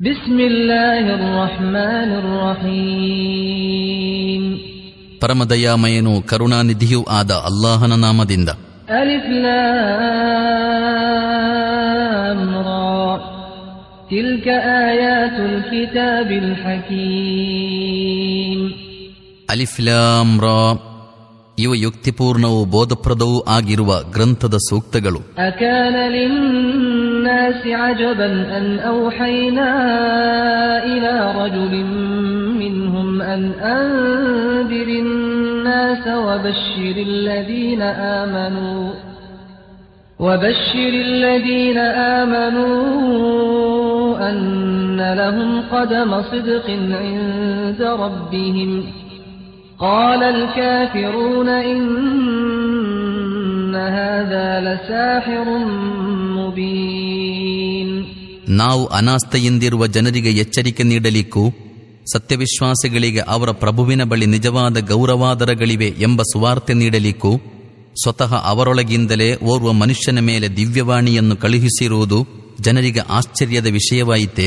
بسم الله الرحمن الرحيم ಪರಮದಯಾಮಯನೂ ಕರುಣಾನಿಧಿಯೂ ಆದ ಅಲ್ಲಾಹನ ನಾಮದಿಂದ ألف لام را تلك آيات الكتاب الحكيم ಅಲಿಫ್ಲಾಮ್ ರಾ ಇವ ಯುಕ್ತಿಪೂರ್ಣವೂ ಬೋಧಪ್ರದವೂ ಆಗಿರುವ ಗ್ರಂಥದ ಸೂಕ್ತಗಳು أكان للناس عجبا أن أوحينا إلى رجل منهم أن أنذر الناس وبشر الذين آمنوا وبشر الذين آمنوا أن لهم قدم صدق عند ربهم قال الكافرون إن هذا لساحر مبين ನಾವು ಅನಾಸ್ಥೆಯಿಂದಿರುವ ಜನರಿಗೆ ಎಚ್ಚರಿಕೆ ನೀಡಲಿಕ್ಕೂ ಸತ್ಯವಿಶ್ವಾಸಿಗಳಿಗೆ ಅವರ ಪ್ರಭುವಿನ ಬಳಿ ನಿಜವಾದ ಗೌರವಾದರಗಳಿವೆ ಎಂಬ ಸುವಾರ್ತೆ ನೀಡಲಿಕ್ಕೂ ಸ್ವತಃ ಅವರೊಳಗಿಂದಲೇ ಓರ್ವ ಮನುಷ್ಯನ ಮೇಲೆ ದಿವ್ಯವಾಣಿಯನ್ನು ಕಳುಹಿಸಿರುವುದು ಜನರಿಗೆ ಆಶ್ಚರ್ಯದ ವಿಷಯವಾಯಿತೆ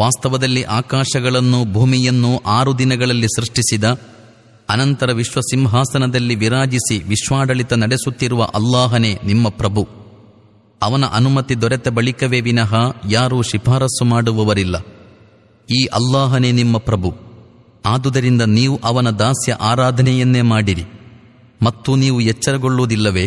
ವಾಸ್ತವದಲ್ಲಿ ಆಕಾಶಗಳನ್ನು ಭೂಮಿಯನ್ನು ಆರು ದಿನಗಳಲ್ಲಿ ಸೃಷ್ಟಿಸಿದ ಅನಂತರ ವಿಶ್ವ ಸಿಂಹಾಸನದಲ್ಲಿ ವಿರಾಜಿಸಿ ವಿಶ್ವಾಡಳಿತ ನಡೆಸುತ್ತಿರುವ ಅಲ್ಲಾಹನೇ ನಿಮ್ಮ ಪ್ರಭು. ಅವನ ಅನುಮತಿ ದೊರೆತ ಬಳಿಕವೇ ವಿನಃ ಯಾರೂ ಶಿಫಾರಸು ಮಾಡುವವರಿಲ್ಲ. ಈ ಅಲ್ಲಾಹನೇ ನಿಮ್ಮ ಪ್ರಭು. ಆದುದರಿಂದ ನೀವು ಅವನ ದಾಸ್ಯ ಆರಾಧನೆಯನ್ನೇ ಮಾಡಿರಿ. ಮತ್ತು ನೀವು ಎಚ್ಚರಗೊಳ್ಳುವುದಿಲ್ಲವೇ?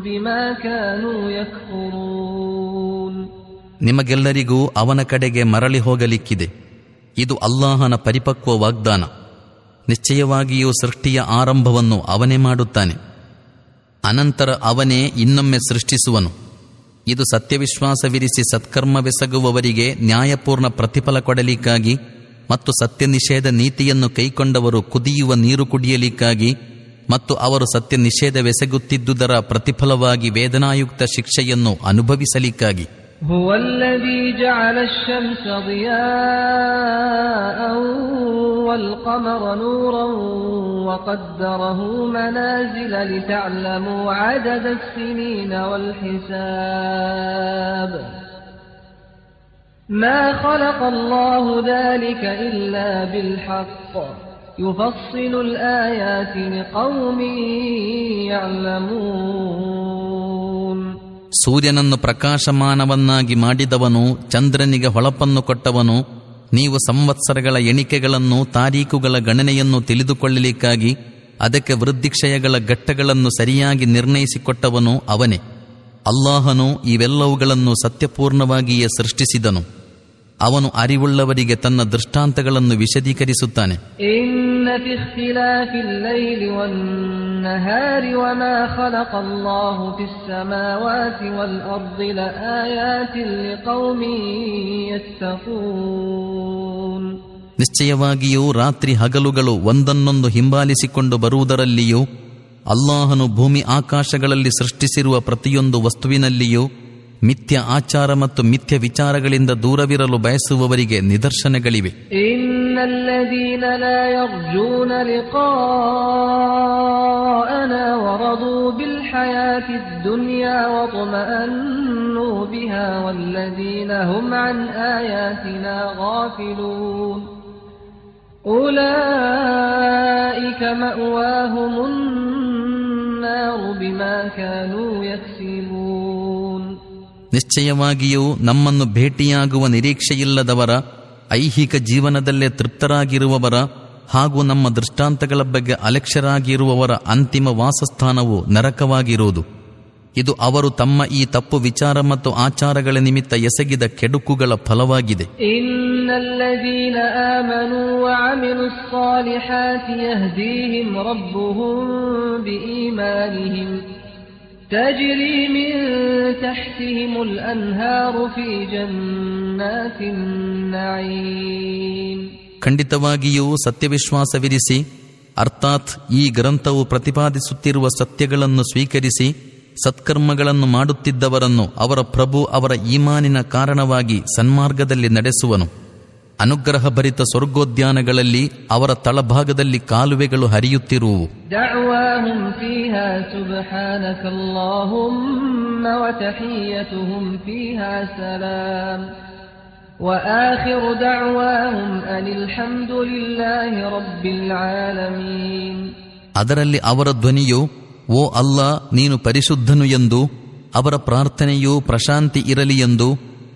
بما كانوا يكفرون ನಿಮಗೆಲ್ಲರಿಗೂ ಅವನ ಕಡೆಗೆ ಮರಳಿ ಹೋಗಲಿಕ್ಕಿದೆ ಇದು ಅಲ್ಲಾಹನ ಪರಿಪಕ್ವ ವಾಗ್ದಾನ ನಿಶ್ಚಯವಾಗಿಯೂ ಸೃಷ್ಟಿಯ ಆರಂಭವನ್ನು ಅವನೇ ಮಾಡುತ್ತಾನೆ ಅನಂತರ ಅವನೇ ಇನ್ನೊಮ್ಮೆ ಸೃಷ್ಟಿಸುವನು ಇದು ಸತ್ಯವಿಶ್ವಾಸವಿರಿಸಿ ಸತ್ಕರ್ಮವೆಸಗುವವರಿಗೆ ನ್ಯಾಯಪೂರ್ಣ ಪ್ರತಿಫಲ ಕೊಡಲಿಕ್ಕಾಗಿ ಮತ್ತು ಸತ್ಯ ನಿಷೇಧ ನೀತಿಯನ್ನು ಕೈಕೊಂಡವರು ಕುದಿಯುವ ನೀರು ಕುಡಿಯಲಿಕ್ಕಾಗಿ ಮತ್ತು ಅವರು ಸತ್ಯ ನಿಷೇಧವೆಸಗುತ್ತಿದ್ದುದರ ಪ್ರತಿಫಲವಾಗಿ ವೇದನಾಯುಕ್ತ ಶಿಕ್ಷೆಯನ್ನು ಅನುಭವಿಸಲಿಕ್ಕಾಗಿ هو الذي جعل الشمس ضياء والقمر نورا وقدره منازل لتعلموا عدد السنين والحساب ما خلق الله ذلك إلا بالحق يفصل الآيات لقوم يعلمون ಸೂರ್ಯನನ್ನು ಪ್ರಕಾಶಮಾನವನ್ನಾಗಿ ಮಾಡಿದವನು ಚಂದ್ರನಿಗೆ ಹೊಳಪನ್ನು ಕೊಟ್ಟವನು ನೀವು ಸಂವತ್ಸರಗಳ ಎಣಿಕೆಗಳನ್ನು ತಾರೀಖುಗಳ ಗಣನೆಯನ್ನು ತಿಳಿದುಕೊಳ್ಳಲಿಕ್ಕಾಗಿ ಅದಕ್ಕೆ ವೃದ್ಧಿಕ್ಷಯಗಳ ಘಟ್ಟಗಳನ್ನು ಸರಿಯಾಗಿ ನಿರ್ಣಯಿಸಿಕೊಟ್ಟವನು ಅವನೇ ಅಲ್ಲಾಹನು ಇವೆಲ್ಲವುಗಳನ್ನು ಸತ್ಯಪೂರ್ಣವಾಗಿಯೇ ಸೃಷ್ಟಿಸಿದನು ಅವನು ಅರಿವುಳ್ಳವರಿಗೆ ತನ್ನ ದೃಷ್ಟಾಂತಗಳನ್ನು ವಿಶದೀಕರಿಸುತ್ತಾನೆ إن في اختلاف الليل والنهار وما خلق الله في السماوات والأرض لآيات لقوم يتقون ನಿಶ್ಚಯವಾಗಿಯೂ ರಾತ್ರಿ ಹಗಲುಗಳು ಒಂದನ್ನೊಂದು ಹಿಂಬಾಲಿಸಿಕೊಂಡು ಬರುವುದರಲ್ಲಿಯೂ ಅಲ್ಲಾಹನು ಭೂಮಿ ಆಕಾಶಗಳಲ್ಲಿ ಸೃಷ್ಟಿಸಿರುವ ಪ್ರತಿಯೊಂದು ವಸ್ತುವಿನಲ್ಲಿಯೂ ಮಿಥ್ಯ ಆಚಾರ ಮತ್ತು ಮಿಥ್ಯ ವಿಚಾರಗಳಿಂದ ದೂರವಿರಲು ಬಯಸುವವರಿಗೆ ನಿದರ್ಶನಗಳಿವೆ إن الذين لا يرجون لقاءنا ورضوا بالحياة الدنيا واطمأنوا بها والذين هم عن آياتنا غافلون أولئك مأواهم النار بما كانوا يكسبون ನಿಶ್ಚಯವಾಗಿಯೂ ನಮ್ಮನ್ನು ಭೇಟಿಯಾಗುವ ನಿರೀಕ್ಷೆಯಿಲ್ಲದವರ ಐಹಿಕ ಜೀವನದಲ್ಲೇ ತೃಪ್ತರಾಗಿರುವವರ ಹಾಗೂ ನಮ್ಮ ದೃಷ್ಟಾಂತಗಳ ಬಗ್ಗೆ ಅಲೆಕ್ಷರಾಗಿರುವವರ ಅಂತಿಮ ವಾಸಸ್ಥಾನವು ನರಕವಾಗಿರುವುದು. ಇದು ಅವರು ತಮ್ಮ ಈ ತಪ್ಪು ವಿಚಾರ ಮತ್ತು ಆಚಾರಗಳ ನಿಮಿತ್ತ ಎಸಗಿದ ಕೆಡುಕುಗಳ ಫಲವಾಗಿದೆ. تجري من تحتهم الأنهار في جنات النعيم ಖಂಡಿತವಾಗಿಯೂ ಸತ್ಯವಿಶ್ವಾಸವಿರಿಸಿ ಅರ್ಥಾತ್ ಈ ಗ್ರಂಥವು ಪ್ರತಿಪಾದಿಸುತ್ತಿರುವ ಸತ್ಯಗಳನ್ನು ಸ್ವೀಕರಿಸಿ ಸತ್ಕರ್ಮಗಳನ್ನು ಮಾಡುತ್ತಿದ್ದವರನ್ನು ಅವರ ಪ್ರಭು ಅವರ ಈಮಾನಿನ ಕಾರಣವಾಗಿ ಸನ್ಮಾರ್ಗದಲ್ಲಿ ನಡೆಸುವನು ಅನುಗ್ರಹಭರಿತ ಸ್ವರ್ಗೋದ್ಯಾನಗಳಲ್ಲಿ ಅವರ ತಳಭಾಗದಲ್ಲಿ ಕಾಲುವೆಗಳು ಹರಿಯುತ್ತಿರುವು ಅದರಲ್ಲಿ ಅವರ ಧ್ವನಿಯು ಓ ಅಲ್ಲ ನೀನು ಪರಿಶುದ್ಧನು ಎಂದು ಅವರ ಪ್ರಾರ್ಥನೆಯು ಪ್ರಶಾಂತಿ ಇರಲಿ ಎಂದು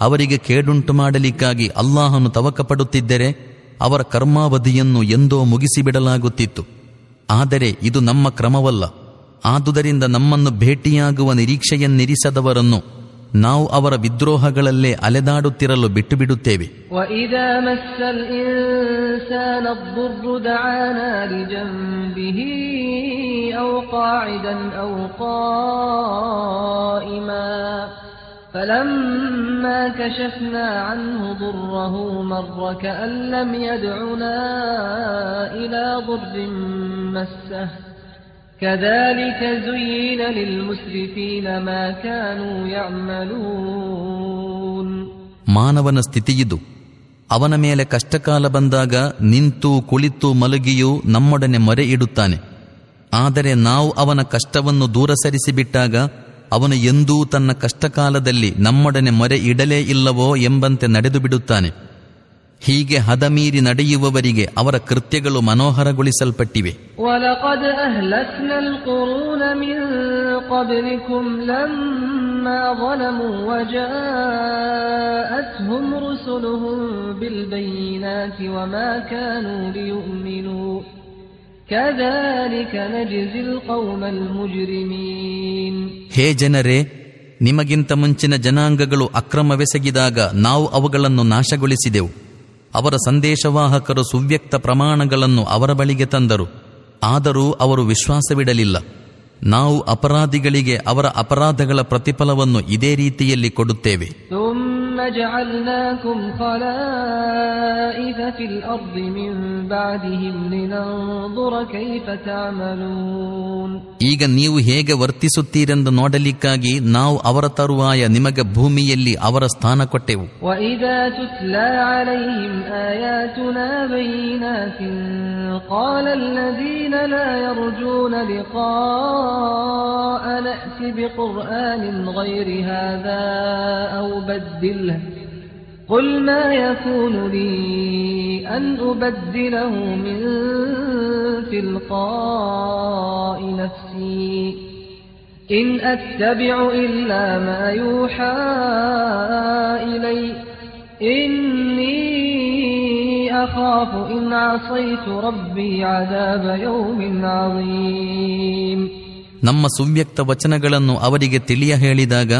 ಅವರಿಗೆ ಕೇಡುಂಟು ಮಾಡಲಿಕ್ಕಾಗಿ ಅಲ್ಲಾಹನು ತವಕಪಡುತ್ತಿದ್ದರೆ ಅವರ ಕರ್ಮಾವಧಿಯನ್ನು ಎಂದೋ ಮುಗಿಸಿಬಿಡಲಾಗುತ್ತಿತ್ತು. ಆದರೆ ಇದು ನಮ್ಮ ಕ್ರಮವಲ್ಲ. ಆದುದರಿಂದ ನಮ್ಮನ್ನು ಭೇಟಿಯಾಗುವ ನಿರೀಕ್ಷೆಯನ್ನಿರಿಸದವರನ್ನು ನಾವು ಅವರ ವಿದ್ರೋಹಗಳಲ್ಲೇ ಅಲೆದಾಡುತ್ತಿರಲು ಬಿಟ್ಟು ಬಿಡುತ್ತೇವೆ ಅವು فلما كشفنا عنه ضره مر كأن لم يدعنا إلى ضر مسه كذلك زين للمسرفين ما كانوا يعملون ಮಾನವನ ಸ್ಥಿತಿಯಿದು ಅವನ ಮೇಲೆ ಕಷ್ಟಕಾಲ ಬಂದಾಗ ನಿಂತು ಕುಳಿತು ಮಲಗಿಯೂ ನಮ್ಮೊಡನೆ ಮೊರೆ ಇಡುತ್ತಾನೆ ಆದರೆ ನಾವು ಅವನ ಕಷ್ಟವನ್ನು ದೂರ ಸರಿಸಿಬಿಟ್ಟಾಗ ಅವನು ಎಂದೂ ತನ್ನ ಕಷ್ಟಕಾಲದಲ್ಲಿ ನಮ್ಮೊಡನೆ ಮೊರೆ ಇಡಲೇ ಇಲ್ಲವೋ ಎಂಬಂತೆ ನಡೆದು ಬಿಡುತ್ತಾನೆ. ಹೀಗೆ ಹದಮೀರಿ ನಡೆಯುವವರಿಗೆ ಅವರ ಕೃತ್ಯಗಳು ಮನೋಹರಗೊಳಿಸಲ್ಪಟ್ಟಿವೆ. ಒಲಕದ ಹೇ ಜನರೇ ನಿಮಗಿಂತ ಮುಂಚಿನ ಜನಾಂಗಗಳು ಅಕ್ರಮವೆಸಗಿದಾಗ ನಾವು ಅವುಗಳನ್ನು ನಾಶಗೊಳಿಸಿದೆವು. ಅವರ ಸಂದೇಶವಾಹಕರು ಸುವ್ಯಕ್ತ ಪ್ರಮಾಣಗಳನ್ನು ಅವರ ಬಳಿಗೆ ತಂದರು. ಆದರೂ ಅವರು ವಿಶ್ವಾಸವಿಡಲಿಲ್ಲ. ನಾವು ಅಪರಾಧಿಗಳಿಗೆ ಅವರ ಅಪರಾಧಗಳ ಪ್ರತಿಫಲವನ್ನು ಇದೇ ರೀತಿಯಲ್ಲಿ ಕೊಡುತ್ತೇವೆ. ثم جعلناكم خلائف في الأرض من بعدهم لننظر كيف تعملون ಈಗ ನೀವು ಹೇಗೆ ವರ್ತಿಸುತ್ತೀರೆಂದು ನೋಡಲಿಕ್ಕಾಗಿ ನಾವು ಅವರ ತರುವಾಯ ನಿಮಗೆ ಭೂಮಿಯಲ್ಲಿ ಅವರ ಸ್ಥಾನ ಕೊಟ್ಟೆವು وإذا تتلى عليهم آياتنا بينات قال الذين لا يرجون لقاء نأت بقرآن غير هذا أو بدله قل ما يكون لي أن أبدله من تلقاء نفسي إن أتبع إلا ما يوحى إلي إني أخاف إن عصيت ربي عذاب يوم عظيم ನಮ್ಮ ಸುವ್ಯಕ್ತ ವಚನಗಳನ್ನು ಅವರಿಗೆ ತಿಳಿಯ ಹೇಳಿದಾಗ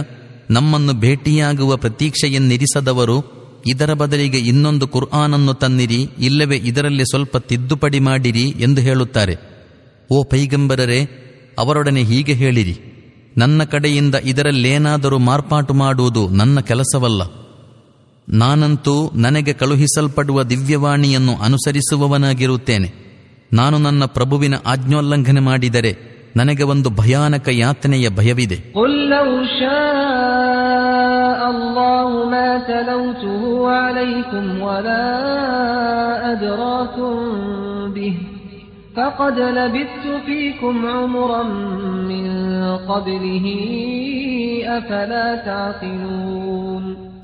ನಮ್ಮನ್ನು ಭೇಟಿಯಾಗುವ ಪ್ರತೀಕ್ಷೆಯನ್ನಿರಿಸದವರು, ಇದರ ಬದಲಿಗೆ ಇನ್ನೊಂದು ಕುರ್ಆನನ್ನು ತನ್ನಿರಿ, ಇಲ್ಲವೇ ಇದರಲ್ಲಿ ಸ್ವಲ್ಪ ತಿದ್ದುಪಡಿ ಮಾಡಿರಿ ಎಂದು ಹೇಳುತ್ತಾರೆ. ಓ ಪೈಗಂಬರರೆ, ಅವರೊಡನೆ ಹೀಗೆ ಹೇಳಿರಿ. ನನ್ನ ಕಡೆಯಿಂದ ಇದರಲ್ಲೇನಾದರೂ ಮಾರ್ಪಾಟು ಮಾಡುವುದು ನನ್ನ ಕೆಲಸವಲ್ಲ. ನಾನಂತೂ ನನಗೆ ಕಳುಹಿಸಲ್ಪಡುವ ದಿವ್ಯವಾಣಿಯನ್ನು ಅನುಸರಿಸುವವನಾಗಿರುತ್ತೇನೆ. ನಾನು ನನ್ನ ಪ್ರಭುವಿನ ಆಜ್ಞೋಲ್ಲಂಘನೆ ಮಾಡಿದರೆ ನನಗೆ ಒಂದು ಭಯಾನಕ ಯಾತನೆಯ ಭಯವಿದೆ.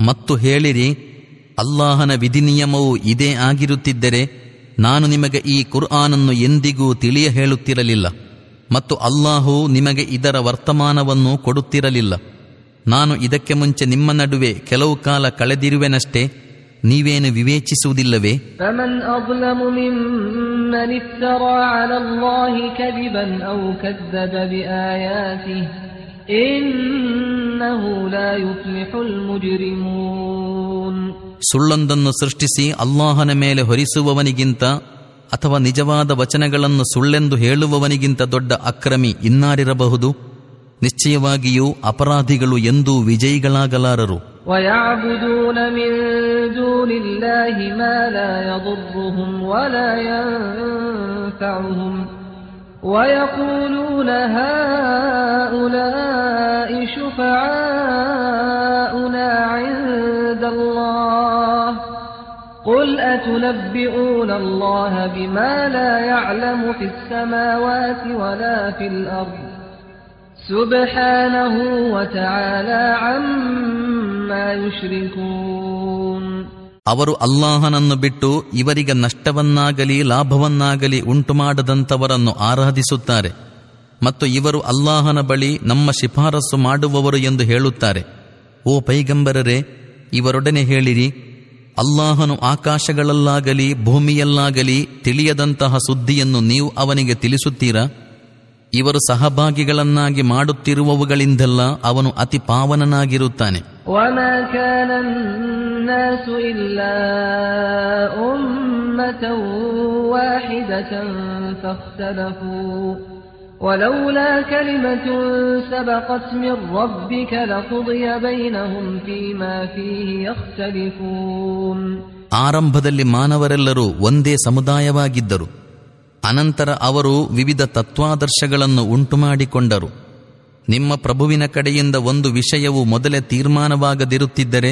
ಮತ್ತು ಹೇಳಿರಿ ಅಲ್ಲಾಹನ ವಿಧಿನಿಯಮವು ಇದೇ ಆಗಿರುತ್ತಿದ್ದರೆ ನಾನು ನಿಮಗೆ ಈ ಕುರ್ಆನನ್ನು ಎಂದಿಗೂ ತಿಳಿಯ ಹೇಳುತ್ತಿರಲಿಲ್ಲ ಮತ್ತು ಅಲ್ಲಾಹು ನಿಮಗೆ ಇದರ ವರ್ತಮಾನವನ್ನು ಕೊಡುತ್ತಿರಲಿಲ್ಲ. ನಾನು ಇದಕ್ಕೆ ಮುಂಚೆ ನಿಮ್ಮ ನಡುವೆ ಕೆಲವು ಕಾಲ ಕಳೆದಿರುವೆನಷ್ಟೇ ನೀವೇನು ವಿವೇಚಿಸುವುದಿಲ್ಲವೇ? ಸುಳ್ಳೊಂದನ್ನು ಸೃಷ್ಟಿಸಿ ಅಲ್ಲಾಹನ ಮೇಲೆ ಹೊರಿಸುವವನಿಗಿಂತ ಅಥವಾ ನಿಜವಾದ ವಚನಗಳನ್ನು ಸುಳ್ಳೆಂದು ಹೇಳುವವನಿಗಿಂತ ದೊಡ್ಡ ಅಕ್ರಮಿ ಇನ್ನಾರಿರಬಹುದು ನಿಶ್ಚಯವಾಗಿಯೂ ಅಪರಾಧಿಗಳು ಎಂದೂ ವಿಜಯಿಗಳಾಗಲಾರರು ويعبدون من دون الله ما لا يضرهم ولا ينفعهم ويقولون هؤلاء شفعاؤنا عند الله قل أتنبئون الله بما لا يعلم في السماوات ولا في الأرض سبحانه وتعالى عما يشركون ಅವರು ಅಲ್ಲಾಹನನ್ನು ಬಿಟ್ಟು ಇವರಿಗೆ ನಷ್ಟವನ್ನಾಗಲಿ ಲಾಭವನ್ನಾಗಲಿ ಉಂಟುಮಾಡದಂಥವರನ್ನು ಆರಾಧಿಸುತ್ತಾರೆ ಮತ್ತು ಇವರು ಅಲ್ಲಾಹನ ಬಳಿ ನಮ್ಮ ಶಿಫಾರಸು ಮಾಡುವವರು ಎಂದು ಹೇಳುತ್ತಾರೆ ಓ ಪೈಗಂಬರರೇ ಇವರೊಡನೆ ಹೇಳಿರಿ ಅಲ್ಲಾಹನು ಆಕಾಶಗಳಲ್ಲಾಗಲಿ, ಭೂಮಿಯಲ್ಲಾಗಲಿ ತಿಳಿಯದಂತಹ ಸುದ್ದಿಯನ್ನು ನೀವು ಅವನಿಗೆ ತಿಳಿಸುತ್ತೀರಾ? ಇವರು ಸಹಭಾಗಿಗಳನ್ನಾಗಿ ಮಾಡುತ್ತಿರುವವುಗಳಿಂದೆಲ್ಲ ಅವನು ಅತಿ ಪಾವನನಾಗಿರುತ್ತಾನೆ. ಒಮ ولولا كلمة سبقت من ربك لقضي بينهم فيما فيه يختلفون ಆರಂಭದಲ್ಲಿ ಮಾನವರೆಲ್ಲರೂ ಒಂದೇ ಸಮುದಾಯವಾಗಿದ್ದರು ಅನಂತರ ಅವರು ವಿವಿಧ ತತ್ವಾದರ್ಶಗಳನ್ನು ಉಂಟುಮಾಡಿಕೊಂಡರು ನಿಮ್ಮ ಪ್ರಭುವಿನ ಕಡೆಯಿಂದ ಒಂದು ವಿಷಯವು ಮೊದಲೇ ತೀರ್ಮಾನವಾಗದಿರುತ್ತಿದ್ದರೆ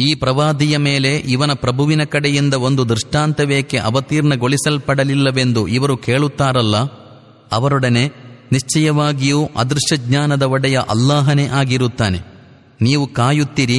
ಈ ಪ್ರವಾದಿಯ ಮೇಲೆ ಇವನ ಪ್ರಭುವಿನ ಕಡೆಯಿಂದ ಒಂದು ದೃಷ್ಟಾಂತವೇಕೆ ಅವತೀರ್ಣಗೊಳಿಸಲ್ಪಡಲಿಲ್ಲವೆಂದು ಇವರು ಕೇಳುತ್ತಾರಲ್ಲ, ಅವರೊಡನೆ ನಿಶ್ಚಯವಾಗಿಯೂ ಅದೃಶ್ಯ ಜ್ಞಾನದ ಒಡೆಯ ಅಲ್ಲಾಹನೇ ಆಗಿರುತ್ತಾನೆ. ನೀವು ಕಾಯುತ್ತಿರಿ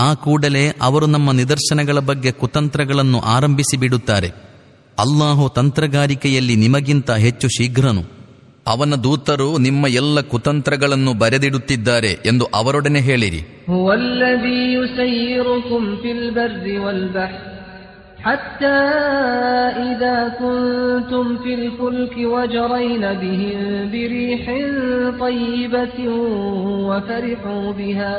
ಆ ಕೂಡಲೇ ಅವರು ನಮ್ಮ ನಿದರ್ಶನಗಳ ಬಗ್ಗೆ ಕುತಂತ್ರಗಳನ್ನು ಆರಂಭಿಸಿ ಬಿಡುತ್ತಾರೆ ಅಲ್ಲಾಹು ತಂತ್ರಗಾರಿಕೆಯಲ್ಲಿ ನಿಮಗಿಂತ ಹೆಚ್ಚು ಶೀಘ್ರನು ಅವನ ದೂತರು ನಿಮ್ಮ ಎಲ್ಲ ಕುತಂತ್ರಗಳನ್ನು ಬರೆದಿಡುತ್ತಿದ್ದಾರೆ ಎಂದು ಅವರೊಡನೆ ಹೇಳಿರಿ هو الذي يسيركم في البر والبحر حتى إذا كنتم في الفلك وجرين بهم بريح طيبة وفرحوا بها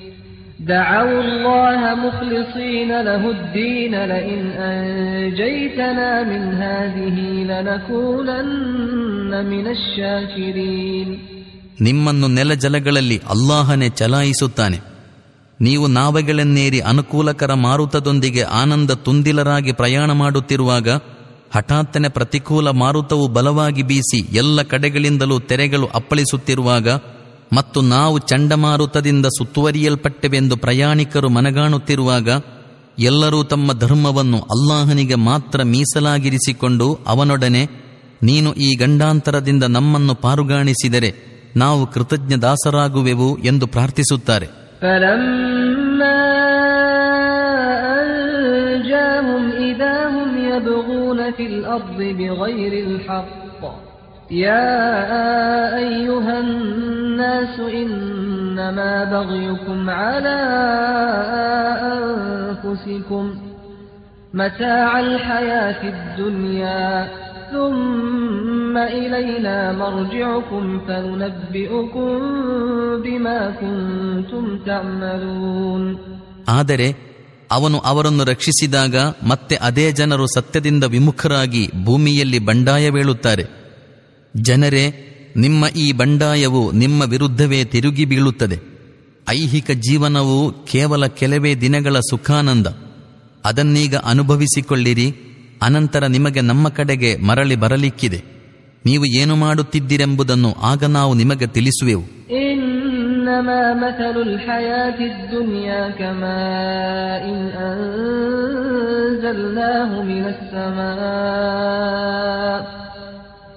دعوا الله مخلصين له الدين لئن أنجيتنا من هذه لنكونن من الشاكرين ನಿಮ್ಮನ್ನು ನೆಲಜಲಗಳಲ್ಲಿ ಅಲ್ಲಾಹನೇ ಚಲಾಯಿಸುತ್ತಾನೆ ನೀವು ನಾವೆಗಳನ್ನೇರಿ ಅನುಕೂಲಕರ ಮಾರುತದೊಂದಿಗೆ ಆನಂದ ತುಂದಿಲರಾಗಿ ಪ್ರಯಾಣ ಮಾಡುತ್ತಿರುವಾಗ ಹಠಾತ್ತನೆ ಪ್ರತಿಕೂಲ ಮಾರುತವು ಬಲವಾಗಿ ಬೀಸಿ ಎಲ್ಲ ಕಡೆಗಳಿಂದಲೂ ತೆರೆಗಳು ಅಪ್ಪಳಿಸುತ್ತಿರುವಾಗ ಮತ್ತು ನಾವು ಚಂಡಮಾರುತದಿಂದ ಸುತ್ತುವರಿಯಲ್ಪಟ್ಟೆವೆಂದು ಪ್ರಯಾಣಿಕರು ಮನಗಾಣುತ್ತಿರುವಾಗ ಎಲ್ಲರೂ ತಮ್ಮ ಧರ್ಮವನ್ನು ಅಲ್ಲಾಹನಿಗೆ ಮಾತ್ರ ಮೀಸಲಾಗಿರಿಸಿಕೊಂಡು ಅವನೊಡನೆ, ನೀನು ಈ ಗಂಡಾಂತರದಿಂದ ನಮ್ಮನ್ನು ಪಾರುಗಾಣಿಸಿದರೆ ನಾವು ಕೃತಜ್ಞ ದಾಸರಾಗುವೆವು ಎಂದು ಪ್ರಾರ್ಥಿಸುತ್ತಾರೆ. أنجاهم إذا هم يبغون في الأرض بغير الحق يا أيها الناس إنما بغيكم على أنفسكم متاع الحياة الدنيا ثم إلينا مرجعكم فننبئكم بما كنتم تعملون ಆದರೆ ಅವನು ಅವರನ್ನು ರಕ್ಷಿಸಿದಾಗ ಮತ್ತೆ ಅದೇ ಜನರು ಸತ್ಯದಿಂದ ವಿಮುಖರಾಗಿ ಭೂಮಿಯಲ್ಲಿ ಬಂಡಾಯವೇಳುತ್ತಾರೆ ಜನರೇ ನಿಮ್ಮ ಈ ಬಂಡಾಯವು ನಿಮ್ಮ ವಿರುದ್ಧವೇ ತಿರುಗಿ ಬೀಳುತ್ತದೆ ಐಹಿಕ ಜೀವನವು ಕೇವಲ ಕೆಲವೇ ದಿನಗಳ ಸುಖಾನಂದ ಅದನ್ನೀಗ ಅನುಭವಿಸಿಕೊಳ್ಳಿರಿ ಅನಂತರ ನಿಮಗೆ ನಮ್ಮ ಕಡೆಗೆ ಮರಳಿ ಬರಲಿಕ್ಕಿದೆ ನೀವು ಏನು ಮಾಡುತ್ತಿದ್ದಿರೆಂಬುದನ್ನು ಆಗ ನಾವು ನಿಮಗೆ ತಿಳಿಸುವೆವು إنما مثل الحياة الدنيا كماء أنزلناه من السماء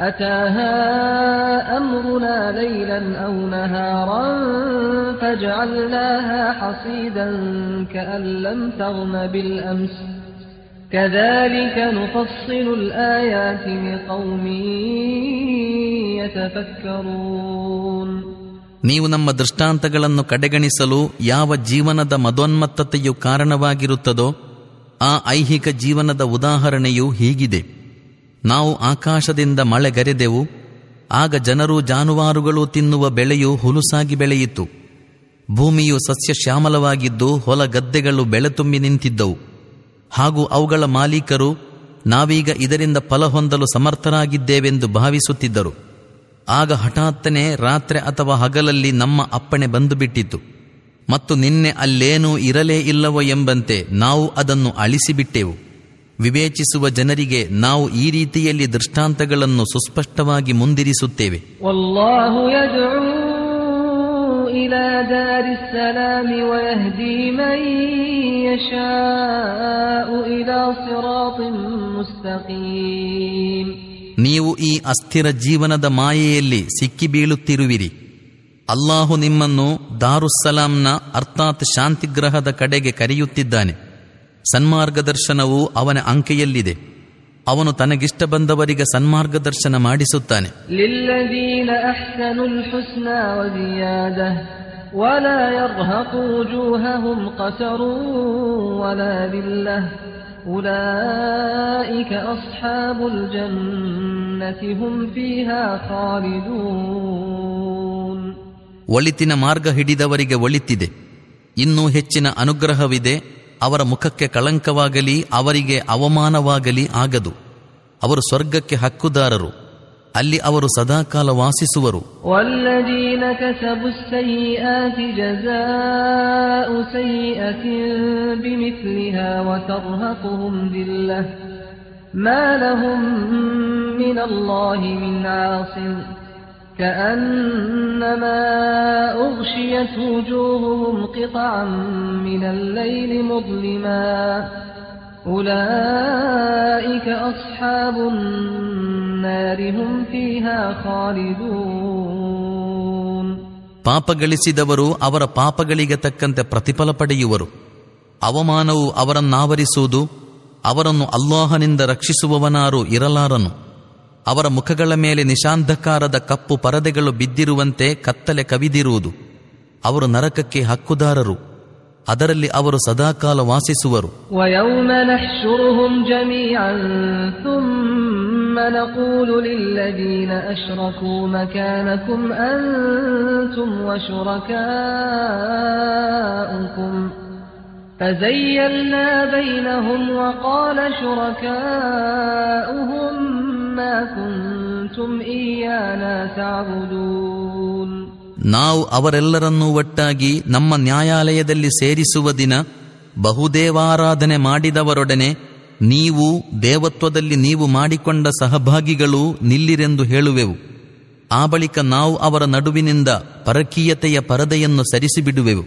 أتاها أمرنا ليلا أو نهارا فجعلناها حصيدا كأن لم تغن بالأمس كذلك نفصل الآيات لقوم يتفكرون ನೀವು ನಮ್ಮ ದೃಷ್ಟಾಂತಗಳನ್ನು ಕಡೆಗಣಿಸಲು ಯಾವ ಜೀವನದ ಮದೋನ್ಮತ್ತತೆಯು ಕಾರಣವಾಗಿರುತ್ತದೋ ಆ ಐಹಿಕ ಜೀವನದ ಉದಾಹರಣೆಯು ಹೀಗಿದೆ ನಾವು ಆಕಾಶದಿಂದ ಮಳೆಗರೆದೆವು ಆಗ ಜನರು ಜಾನುವಾರುಗಳು ತಿನ್ನುವ ಬೆಳೆಯು ಹುಲುಸಾಗಿ ಬೆಳೆಯಿತು. ಭೂಮಿಯು ಸಸ್ಯ ಶ್ಯಾಮಲವಾಗಿದ್ದು ಹೊಲ ಗದ್ದೆಗಳು ಬೆಳೆ ತುಂಬಿ ನಿಂತಿದ್ದವು. ಹಾಗೂ ಅವುಗಳ ಮಾಲೀಕರು, ನಾವೀಗ ಇದರಿಂದ ಫಲ ಹೊಂದಲು ಸಮರ್ಥರಾಗಿದ್ದೇವೆಂದು ಭಾವಿಸುತ್ತಿದ್ದರು. ಆಗ ಹಠಾತ್ತನೆ ರಾತ್ರಿ ಅಥವಾ ಹಗಲಲ್ಲಿ ನಮ್ಮ ಅಪ್ಪಣೆ ಬಂದು ಬಿಟ್ಟಿತು ಮತ್ತು ನಿನ್ನೆ ಅಲ್ಲೇನೂ ಇರಲೇ ಇಲ್ಲವೋ ಎಂಬಂತೆ ನಾವು ಅದನ್ನು ಅಳಿಸಿಬಿಟ್ಟೆವು. ವಿವೇಚಿಸುವ ಜನರಿಗೆ ನಾವು ಈ ರೀತಿಯಲ್ಲಿ ದೃಷ್ಟಾಂತಗಳನ್ನು ಸುಸ್ಪಷ್ಟವಾಗಿ ಮುಂದಿರಿಸುತ್ತೇವೆ. ನೀವು ಈ ಅಸ್ಥಿರ ಜೀವನದ ಮಾಯೆಯಲ್ಲಿ ಸಿಕ್ಕಿಬೀಳುತ್ತಿರುವಿರಿ. ಅಲ್ಲಾಹು ನಿಮ್ಮನ್ನು ದಾರುಸ್ಸಲಾಂನ ಅರ್ಥಾತ್ ಶಾಂತಿಗ್ರಹದ ಕಡೆಗೆ ಕರೆಯುತ್ತಿದ್ದಾನೆ. ಸನ್ಮಾರ್ಗದರ್ಶನವು ಅವನ ಅಂಕೆಯಲ್ಲಿದೆ. ಅವನು ತನಗಿಷ್ಟ ಬಂದವರಿಗೆ ಸನ್ಮಾರ್ಗದರ್ಶನ ಮಾಡಿಸುತ್ತಾನೆ. ಒಳಿತಿನ ಮಾರ್ಗ ಹಿಡಿದವರಿಗೆ ಒಳಿತಿದೆ. ಇನ್ನೂ ಹೆಚ್ಚಿನ ಅನುಗ್ರಹವಿದೆ. ಅವರ ಮುಖಕ್ಕೆ ಕಳಂಕವಾಗಲಿ ಅವರಿಗೆ ಅವಮಾನವಾಗಲಿ ಆಗದು ಅವರು ಸ್ವರ್ಗಕ್ಕೆ ಹಕ್ಕುದಾರರು ಅಲ್ಲಿ ಅವರು ಸದಾಕಾಲ ವಾಸಿಸುವರು والذين كسبوا السيئات جزاء سيئة بمثلها وترهقهم ذلة ما لهم من الله من عاصم كأنما أغشيت وجوههم قطعا من الليل مظلما أولئك أصحاب النار هم فيها خالدون ಪಾಪ ಗಳಿಸಿದವರು ಅವರ ಪಾಪಗಳಿಗೆ ತಕ್ಕಂತೆ ಪ್ರತಿಫಲ ಪಡೆಯುವರು ಅವಮಾನವು ಅವರನ್ನಾವರಿಸುವುದು ಅವರನ್ನು ಅಲ್ಲಾಹನಿಂದ ರಕ್ಷಿಸುವವನಾರು ಇರಲಾರನು ಅವರ ಮುಖಗಳ ಮೇಲೆ ನಿಶಾಂಧಕಾರದ ಕಪ್ಪು ಪರದೆಗಳು ಬಿದ್ದಿರುವಂತೆ ಕತ್ತಲೆ ಕವಿದಿರುವುದು ಅವರು ನರಕಕ್ಕೆ ಹಕ್ಕುದಾರರು ಅದರಲ್ಲಿ ಅವರು ಸದಾಕಾಲ ವಾಸಿಸುವರು ويوم نحشرهم جميعا ثم نقول للذين أشركوا مكانكم أنتم وشركاؤكم فزيلنا بينهم وقال شركاؤهم ما كنتم إيانا تعبدون ನಾವು ಅವರೆಲ್ಲರನ್ನೂ ಒಟ್ಟಾಗಿ ನಮ್ಮ ನ್ಯಾಯಾಲಯದಲ್ಲಿ ಸೇರಿಸುವ ದಿನ ಬಹುದೇವಾರಾಧನೆ ಮಾಡಿದವರೊಡನೆ ನೀವು ದೇವತ್ವದಲ್ಲಿ ನೀವು ಮಾಡಿಕೊಂಡ ಸಹಭಾಗಿಗಳು ನಿಲ್ಲಿರೆಂದು ಹೇಳುವೆವು ಆ ಬಳಿಕ ನಾವು ಅವರ ನಡುವಿನಿಂದ ಪರಕೀಯತೆಯ ಪರದೆಯನ್ನು ಸರಿಸಿಬಿಡುವೆವು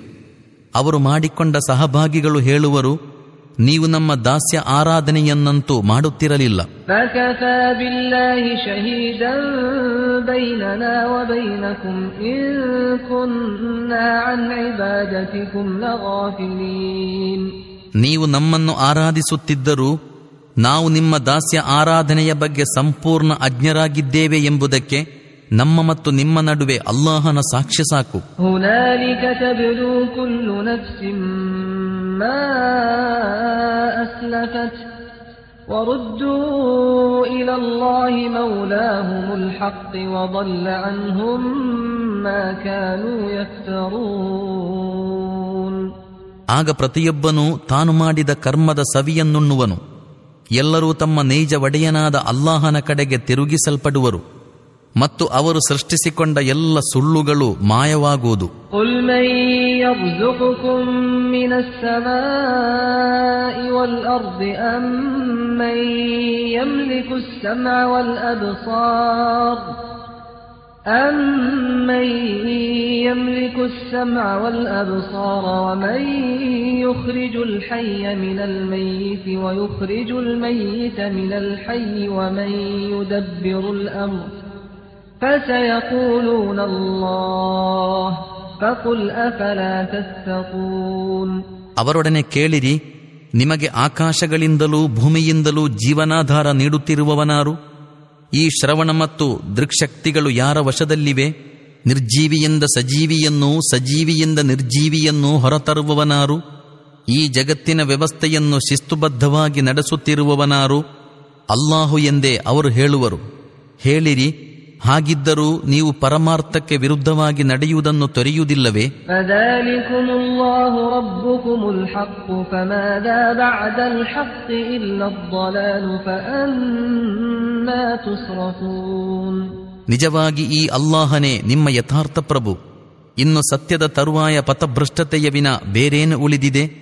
ಅವರು ಮಾಡಿಕೊಂಡ ಸಹಭಾಗಿಗಳು ಹೇಳುವರು ನೀವು ನಮ್ಮ ದಾಸ್ಯ ಆರಾಧನೆಯನ್ನಂತೂ ಮಾಡುತ್ತಿರಲಿಲ್ಲ. ನೀವು ನಮ್ಮನ್ನು ಆರಾಧಿಸುತ್ತಿದ್ದರೂ ನಾವು ನಿಮ್ಮ ದಾಸ್ಯ ಆರಾಧನೆಯ ಬಗ್ಗೆ ಸಂಪೂರ್ಣ ಅಜ್ಞರಾಗಿದ್ದೇವೆ ಎಂಬುದಕ್ಕೆ ನಮ್ಮ ಮತ್ತು ನಿಮ್ಮ ನಡುವೆ ಅಲ್ಲಾಹನ ಸಾಕ್ಷ್ಯ ಸಾಕು. هنالك تبلو كل نفس ما أسلفت وردوا إلى الله مولاهم الحق وضل عنهم ما كانوا يفترون ಆಗ ಪ್ರತಿಯೊಬ್ಬನೂ ತಾನು ಮಾಡಿದ ಕರ್ಮದ ಸವಿಯನ್ನುಣ್ಣುವನು ಎಲ್ಲರೂ ತಮ್ಮ ನೈಜ ಒಡೆಯನಾದ ಅಲ್ಲಾಹನ ಕಡೆಗೆ ತಿರುಗಿಸಲ್ಪಡುವರು ಮತ್ತು ಅವರು ಸೃಷ್ಟಿಸಿಕೊಂಡ ಎಲ್ಲ ಸುಳ್ಳುಗಳು ಮಾಯವಾಗುವುದು قل من يرزقكم من السماء والأرض أم من يملك السمع والأبصار أمن يملك السمع والأبصار ومن يخرج الحي من الميت ويخرج الميت من الحي ومن يدبر الأمر فسيقولون الله فقل أفلا تتقون ಅವರೊಡನೆ ಕೇಳಿರಿ ನಿಮಗೆ ಆಕಾಶಗಳಿಂದಲೂ ಭೂಮಿಯಿಂದಲೂ ಜೀವನಾಧಾರ ನೀಡುತ್ತಿರುವವನಾರು ಈ ಶ್ರವಣ ಮತ್ತು ದೃಕ್ಶಕ್ತಿಗಳು ಯಾರ ವಶದಲ್ಲಿವೆ ನಿರ್ಜೀವಿಯಿಂದ ಸಜೀವಿಯನ್ನೂ ಸಜೀವಿಯಿಂದ ನಿರ್ಜೀವಿಯನ್ನೂ ಹೊರತರುವವನಾರು ಈ ಜಗತ್ತಿನ ವ್ಯವಸ್ಥೆಯನ್ನು ಶಿಸ್ತುಬದ್ಧವಾಗಿ ನಡೆಸುತ್ತಿರುವವನಾರು ಅಲ್ಲಾಹು ಎಂದೇ ಅವರು ಹೇಳುವರು ಹೇಳಿರಿ ಹಾಗಿದ್ದರೂ ನೀವು ಪರಮಾರ್ಥಕ್ಕೆ ವಿರುದ್ಧವಾಗಿ ನಡೆಯುವುದನ್ನು ತೊರೆಯುವುದಿಲ್ಲವೇ? ನಿಜವಾಗಿ ಈ ಅಲ್ಲಾಹನೇ ನಿಮ್ಮ ಯಥಾರ್ಥ ಪ್ರಭು. ಇನ್ನು ಸತ್ಯದ ತರುವಾಯ ಪಥಭ್ರಷ್ಟತೆಯ ವಿನ ಬೇರೇನು ಉಳಿದಿದೆ?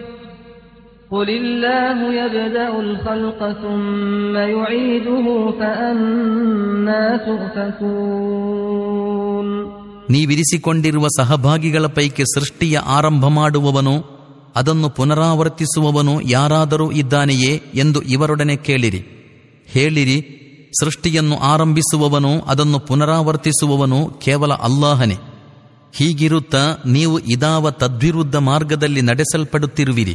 قل الله يبدأ الخلق ثم يعيده فأنا تؤفكون ನೀವಿರಿಸಿಕೊಂಡಿರುವ ಸಹಭಾಗಿಗಳ ಪೈಕಿ ಸೃಷ್ಟಿಯ ಆರಂಭ ಮಾಡುವವನು ಅದನ್ನು ಪುನರಾವರ್ತಿಸುವವನು ಯಾರಾದರೂ ಇದ್ದಾನೆಯೇ ಎಂದು ಇವರೊಡನೆ ಕೇಳಿರಿ ಹೇಳಿರಿ ಸೃಷ್ಟಿಯನ್ನು ಆರಂಭಿಸುವವನು ಅದನ್ನು ಪುನರಾವರ್ತಿಸುವವನು ಕೇವಲ ಅಲ್ಲಾಹನೇ ಹೀಗಿರುತ್ತಾ ನೀವು ಇದಾವ ತದ್ವಿರುದ್ಧ ಮಾರ್ಗದಲ್ಲಿ ನಡೆಸಲ್ಪಡುತ್ತಿರುವಿರಿ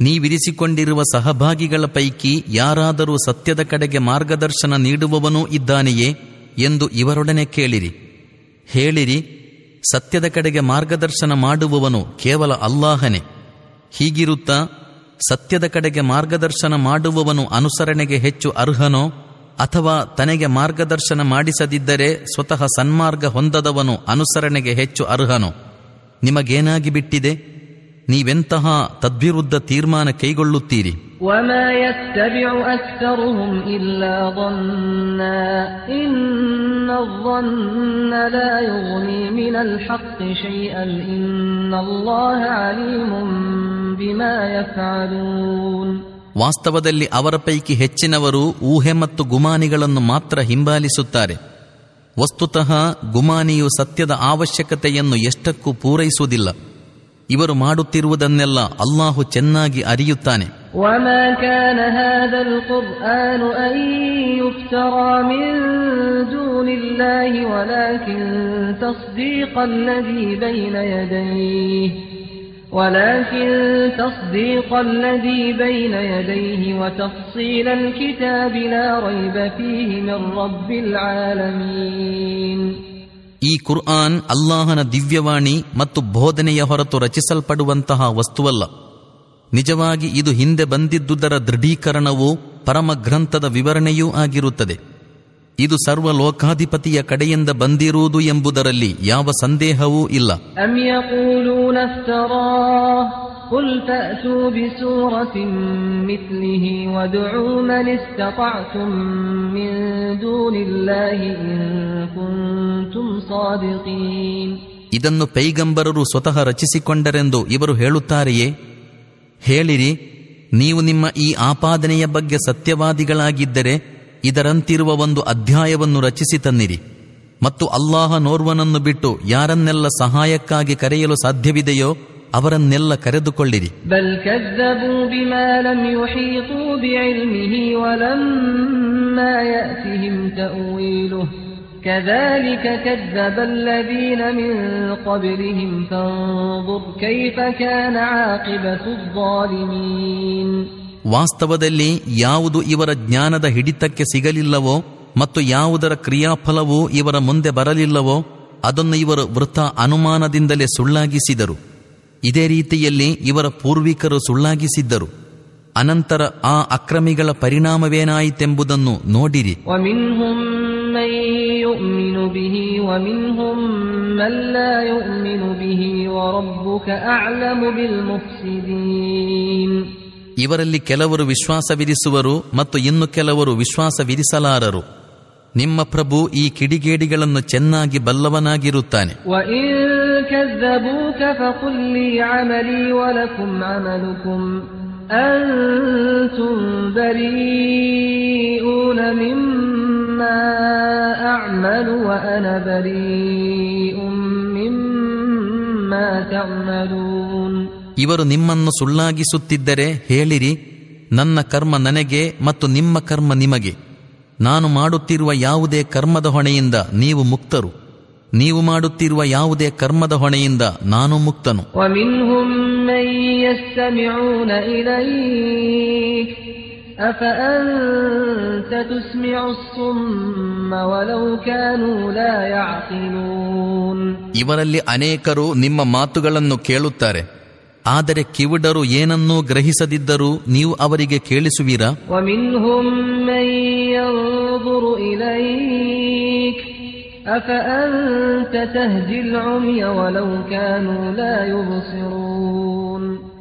ನೀವಿರಿಸಿಕೊಂಡಿರುವ ಸಹಭಾಗಿಗಳ ಪೈಕಿ ಯಾರಾದರೂ ಸತ್ಯದ ಕಡೆಗೆ ಮಾರ್ಗದರ್ಶನ ನೀಡುವವನೂ ಇದ್ದಾನೆಯೇ ಎಂದು ಇವರೊಡನೆ ಕೇಳಿರಿ. ಹೇಳಿರಿ, ಸತ್ಯದ ಕಡೆಗೆ ಮಾರ್ಗದರ್ಶನ ಮಾಡುವವನು ಕೇವಲ ಅಲ್ಲಾಹನೇ. ಹೀಗಿರುತ್ತಾ, ಸತ್ಯದ ಕಡೆಗೆ ಮಾರ್ಗದರ್ಶನ ಮಾಡುವವನು ಅನುಸರಣೆಗೆ ಹೆಚ್ಚು ಅರ್ಹನೋ, ಅಥವಾ ತನಗೆ ಮಾರ್ಗದರ್ಶನ ಮಾಡಿಸದಿದ್ದರೆ ಸ್ವತಃ ಸನ್ಮಾರ್ಗ ಹೊಂದದವನು ಅನುಸರಣೆಗೆ ಹೆಚ್ಚು ಅರ್ಹನೋ? ನಿಮಗೇನಾಗಿ ಬಿಟ್ಟಿದೆ ನೀವೆಂತಹ ತದ್ವಿರುದ್ಧ ತೀರ್ಮಾನ ಕೈಗೊಳ್ಳುತ್ತೀರಿ? ವಾಸ್ತವದಲ್ಲಿ ಅವರ ಪೈಕಿ ಹೆಚ್ಚಿನವರು ಊಹೆ ಮತ್ತು ಗುಮಾನಿಗಳನ್ನು ಮಾತ್ರ ಹಿಂಬಾಲಿಸುತ್ತಾರೆ. ವಸ್ತುತಃ ಗುಮಾನಿಯು ಸತ್ಯದ ಅವಶ್ಯಕತೆಯನ್ನು ಎಷ್ಟಕ್ಕೂ ಪೂರೈಸುವುದಿಲ್ಲ. ಇವರು ಮಾಡುತ್ತಿರುವುದನ್ನೆಲ್ಲ ಅಲ್ಲಾಹು ಚೆನ್ನಾಗಿ ಅರಿಯುತ್ತಾನೆ. ಒಮಾ ولكن تصديق الذي بين يديه ولكن تصديق الذي بين يديه وتفصيل الكتاب لا ريب فيه من رب العالمين ಈ ಕುರ್ಆನ್ ಅಲ್ಲಾಹನ ದಿವ್ಯವಾಣಿ ಮತ್ತು ಬೋಧನೆಯ ಹೊರತು ರಚಿಸಲ್ಪಡುವಂತಹ ವಸ್ತುವಲ್ಲ ನಿಜವಾಗಿ ಇದು ಹಿಂದೆ ಬಂದಿದ್ದುದರ ದೃಢೀಕರಣವೂ ಪರಮ ಗ್ರಂಥದ ವಿವರಣೆಯೂ ಆಗಿರುತ್ತದೆ ಇದು ಸರ್ವ ಲೋಕಾಧಿಪತಿಯ ಕಡೆಯಿಂದ ಬಂದಿರುವುದು ಎಂಬುದರಲ್ಲಿ ಯಾವ ಸಂದೇಹವೂ ಇಲ್ಲ أم يقولون افتراه قل فأتوا بسورة مثله وادعوا من استطعتم من دون الله إن كنتم صادقين ಇದನ್ನು ಪೈಗಂಬರರು ಸ್ವತಃ ರಚಿಸಿಕೊಂಡರೆಂದು ಇವರು ಹೇಳುತ್ತಾರೆಯೇ ಹೇಳಿರಿ ನೀವು ನಿಮ್ಮ ಈ ಆಪಾದನೆಯ ಬಗ್ಗೆ ಸತ್ಯವಾದಿಗಳಾಗಿದ್ದರೆ ಇದರಂತಿರುವ ಒಂದು ಅಧ್ಯಾಯವನ್ನು ರಚಿಸಿ ತನ್ನಿರಿ. ಮತ್ತು ಅಲ್ಲಾಹನೋರ್ವನನ್ನು ಬಿಟ್ಟು ಯಾರನ್ನೆಲ್ಲ ಸಹಾಯಕ್ಕಾಗಿ ಕರೆಯಲು ಸಾಧ್ಯವಿದೆಯೋ ಅವರನ್ನೆಲ್ಲ ಕರೆದುಕೊಳ್ಳಿರಿ. بل ವಾಸ್ತವದಲ್ಲಿ ಯಾವುದು ಇವರ ಜ್ಞಾನದ ಹಿಡಿತಕ್ಕೆ ಸಿಗಲಿಲ್ಲವೋ ಮತ್ತು ಯಾವುದರ ಕ್ರಿಯಾಫಲವೂ ಇವರ ಮುಂದೆ ಬರಲಿಲ್ಲವೋ, ಅದನ್ನು ಇವರು ವೃಥ ಅನುಮಾನದಿಂದಲೇ ಸುಳ್ಳಾಗಿಸಿದರು. ಇದೇ ರೀತಿಯಲ್ಲಿ ಇವರ ಪೂರ್ವಿಕರು ಸುಳ್ಳಾಗಿಸಿದ್ದರು. ಅನಂತರ ಆ ಅಕ್ರಮಿಗಳ ಪರಿಣಾಮವೇನಾಯಿತೆಂಬುದನ್ನು ನೋಡಿರಿ. ಇವರಲ್ಲಿ ಕೆಲವರು ವಿಶ್ವಾಸ ವಿಧಿಸುವರು ಮತ್ತು ಇನ್ನು ಕೆಲವರು ವಿಶ್ವಾಸ ವಿಧಿಸಲಾರರು ನಿಮ್ಮ ಪ್ರಭು ಈ ಕಿಡಿಗೇಡಿಗಳನ್ನು ಚೆನ್ನಾಗಿ ಬಲ್ಲವನಾಗಿರುತ್ತಾನೆ. ಅನಬರಿ ಇವರು ನಿಮ್ಮನ್ನು ಸುಳ್ಳಾಗಿಸುತ್ತಿದ್ದರೆ ಹೇಳಿರಿ ನನ್ನ ಕರ್ಮ ನನಗೆ ಮತ್ತು ನಿಮ್ಮ ಕರ್ಮ ನಿಮಗೆ. ನಾನು ಮಾಡುತ್ತಿರುವ ಯಾವುದೇ ಕರ್ಮದ ಹೊಣೆಯಿಂದ ನೀವು ಮುಕ್ತರು. ನೀವು ಮಾಡುತ್ತಿರುವ ಯಾವುದೇ ಕರ್ಮದ ಹೊಣೆಯಿಂದ ನಾನು ಮುಕ್ತನು. ಇವರಲ್ಲಿ ಅನೇಕರು ನಿಮ್ಮ ಮಾತುಗಳನ್ನು ಕೇಳುತ್ತಾರೆ. ಆದರೆ ಕಿವುಡರು ಏನನ್ನೂ ಗ್ರಹಿಸದಿದ್ದರೂ ನೀವು ಅವರಿಗೆ ಕೇಳಿಸುವಿರಾ?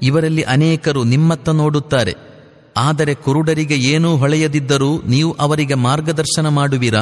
ಇವರಲ್ಲಿ ಅನೇಕರು ನಿಮ್ಮತ್ತ ನೋಡುತ್ತಾರೆ. ಆದರೆ ಕುರುಡರಿಗೆ ಏನೂ ಹೊಳೆಯದಿದ್ದರೂ ನೀವು ಅವರಿಗೆ ಮಾರ್ಗದರ್ಶನ ಮಾಡುವಿರಾ?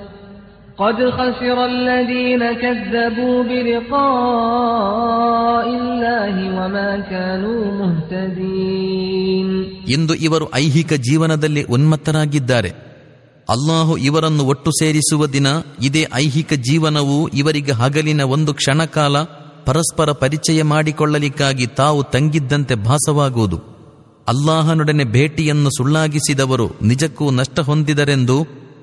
قد خسر الذين كذبوا بلقاء الله وما كانوا مهتدين ಇಂದು ಇವರು ಐಹಿಕ ಜೀವನದಲ್ಲಿ ಉನ್ಮತ್ತರಾಗಿದ್ದಾರೆ ಅಲ್ಲಾಹು ಇವರನ್ನು ಒಟ್ಟು ಸೇರಿಸುವ ದಿನ ಇದೇ ಐಹಿಕ ಜೀವನವು ಇವರಿಗೆ ಹಗಲಿನ ಒಂದು ಕ್ಷಣಕಾಲ ಪರಸ್ಪರ ಪರಿಚಯ ಮಾಡಿಕೊಳ್ಳಲಿಕ್ಕಾಗಿ ತಾವು ತಂಗಿದ್ದಂತೆ ಭಾಸವಾಗುವುದು ಅಲ್ಲಾಹನೊಡನೆ ಭೇಟಿಯನ್ನು ಸುಳ್ಳಾಗಿಸಿದವರು ನಿಜಕ್ಕೂ ನಷ್ಟ ಹೊಂದಿದರೆಂದು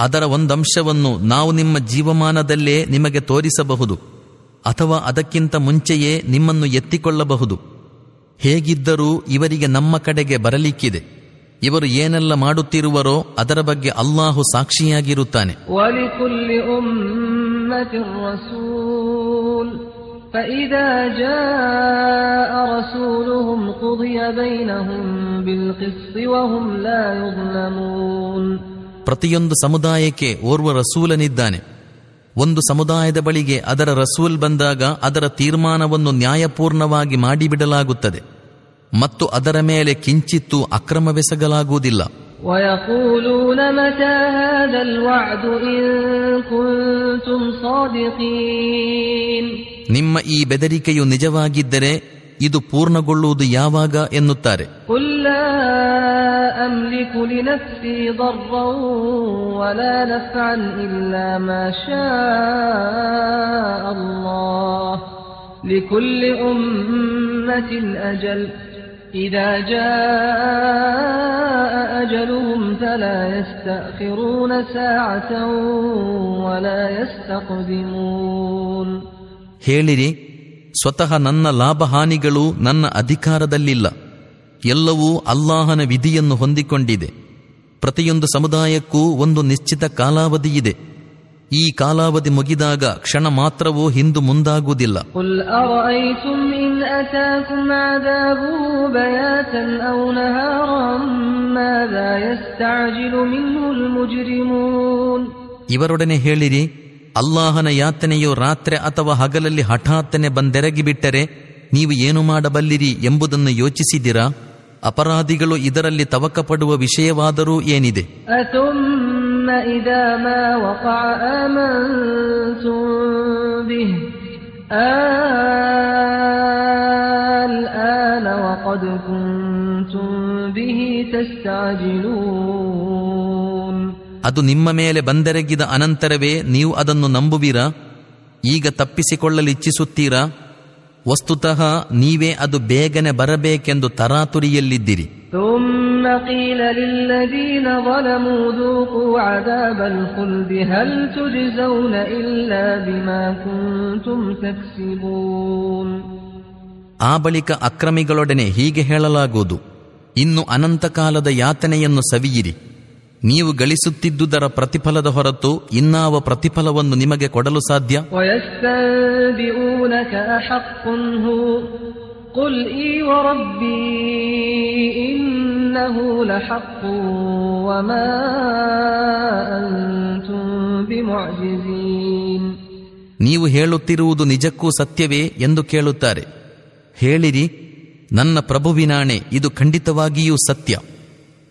ಅದರ ಒಂದಂಶವನ್ನು ನಾವು ನಿಮ್ಮ ಜೀವಮಾನದಲ್ಲೇ ನಿಮಗೆ ತೋರಿಸಬಹುದು ಅಥವಾ ಅದಕ್ಕಿಂತ ಮುಂಚೆಯೇ ನಿಮ್ಮನ್ನು ಎತ್ತಿಕೊಳ್ಳಬಹುದು ಹೇಗಿದ್ದರೂ ಇವರಿಗೆ ನಮ್ಮ ಕಡೆಗೆ ಬರಲಿಕ್ಕಿದೆ ಇವರು ಏನೆಲ್ಲ ಮಾಡುತ್ತಿರುವರೋ ಅದರ ಬಗ್ಗೆ ಅಲ್ಲಾಹು ಸಾಕ್ಷಿಯಾಗಿರುತ್ತಾನೆ ولكل أمة رسول فإذا جاء رسولهم قضي بينهم بالقسط وهم لا يظلمون ಪ್ರತಿಯೊಂದು ಸಮುದಾಯಕ್ಕೆ ಓರ್ವ ರಸೂಲನಿದ್ದಾನೆ. ಒಂದು ಸಮುದಾಯದ ಬಳಿಗೆ ಅದರ ರಸೂಲ್ ಬಂದಾಗ ಅದರ ತೀರ್ಮಾನವನ್ನು ನ್ಯಾಯಪೂರ್ಣವಾಗಿ ಮಾಡಿಬಿಡಲಾಗುತ್ತದೆ. ಮತ್ತು ಅದರ ಮೇಲೆ ಕಿಂಚಿತ್ತೂ ಅಕ್ರಮವೆಸಗಲಾಗುವುದಿಲ್ಲ. ನಿಮ್ಮ ಈ ಬೆದರಿಕೆಯು ನಿಜವಾಗಿದ್ದರೆ ಇದು ಪೂರ್ಣಗೊಳ್ಳುವುದು ಯಾವಾಗ ಎನ್ನುತ್ತಾರೆ قل لا أملك لنفسي ضرا ولا نفعا إلا ما شاء الله لكل أمة أجل إذا جاء أجلهم فلا يستأخرون ساعة ولا يستقدمون ಹೇಳಿರಿ ಸ್ವತಃ ನನ್ನ ಲಾಭ ಹಾನಿಗಳು ನನ್ನ ಅಧಿಕಾರದಲ್ಲಿಲ್ಲ. ಎಲ್ಲವೂ ಅಲ್ಲಾಹನ ವಿಧಿಯನ್ನು ಹೊಂದಿಕೊಂಡಿದೆ. ಪ್ರತಿಯೊಂದು ಸಮುದಾಯಕ್ಕೂ ಒಂದು ನಿಶ್ಚಿತ ಕಾಲಾವಧಿಯಿದೆ ಈ ಕಾಲಾವಧಿ ಮುಗಿದಾಗ ಕ್ಷಣ ಮಾತ್ರವೂ ಹಿಂದು ಮುಂದಾಗುವುದಿಲ್ಲ. ಇವರೊಡನೆ ಹೇಳಿರಿ ಅಲ್ಲಾಹನ ಯಾತನೆಯು ರಾತ್ರಿ ಅಥವಾ ಹಗಲಲ್ಲಿ ಹಠಾತ್ತನೆ ಬಂದೆರಗಿಬಿಟ್ಟರೆ ನೀವು ಏನು ಮಾಡಬಲ್ಲಿರಿ ಎಂಬುದನ್ನು ಯೋಚಿಸಿದಿರಾ? ಅಪರಾಧಿಗಳು ಇದರಲ್ಲಿ ತವಕ ಪಡುವ ವಿಷಯವಾದರೂ ಏನಿದೆ? ಅದು ನಿಮ್ಮ ಮೇಲೆ ಬಂದೆರಗಿದ ಅನಂತರವೇ ನೀವು ಅದನ್ನು ನಂಬುವಿರಾ? ಈಗ ತಪ್ಪಿಸಿಕೊಳ್ಳಲು ಇಚ್ಛಿಸುತ್ತೀರಾ? ವಸ್ತುತಃ ನೀವೇ ಅದು ಬೇಗನೆ ಬರಬೇಕೆಂದು ತರಾತುರಿಯಲ್ಲಿದ್ದೀರಿ. ಆ ಬಳಿಕ ಅಕ್ರಮಿಗಳೊಡನೆ ಹೀಗೆ ಹೇಳಲಾಗುವುದು ಇನ್ನು ಅನಂತಕಾಲದ ಯಾತನೆಯನ್ನು ಸವಿಯಿರಿ. ನೀವು ಗಳಿಸುತ್ತಿದ್ದುದರ ಪ್ರತಿಫಲದ ಹೊರತು ಇನ್ನಾವ ಪ್ರತಿಫಲವನ್ನು ನಿಮಗೆ ಕೊಡಲು ಸಾಧ್ಯ? ನೀವು ಹೇಳುತ್ತಿರುವುದು ನಿಜಕ್ಕೂ ಸತ್ಯವೇ ಎಂದು ಕೇಳುತ್ತಾರೆ. ಹೇಳಿರಿ ನನ್ನ ಪ್ರಭುವಿನಾಣೆ ಇದು ಖಂಡಿತವಾಗಿಯೂ ಸತ್ಯ.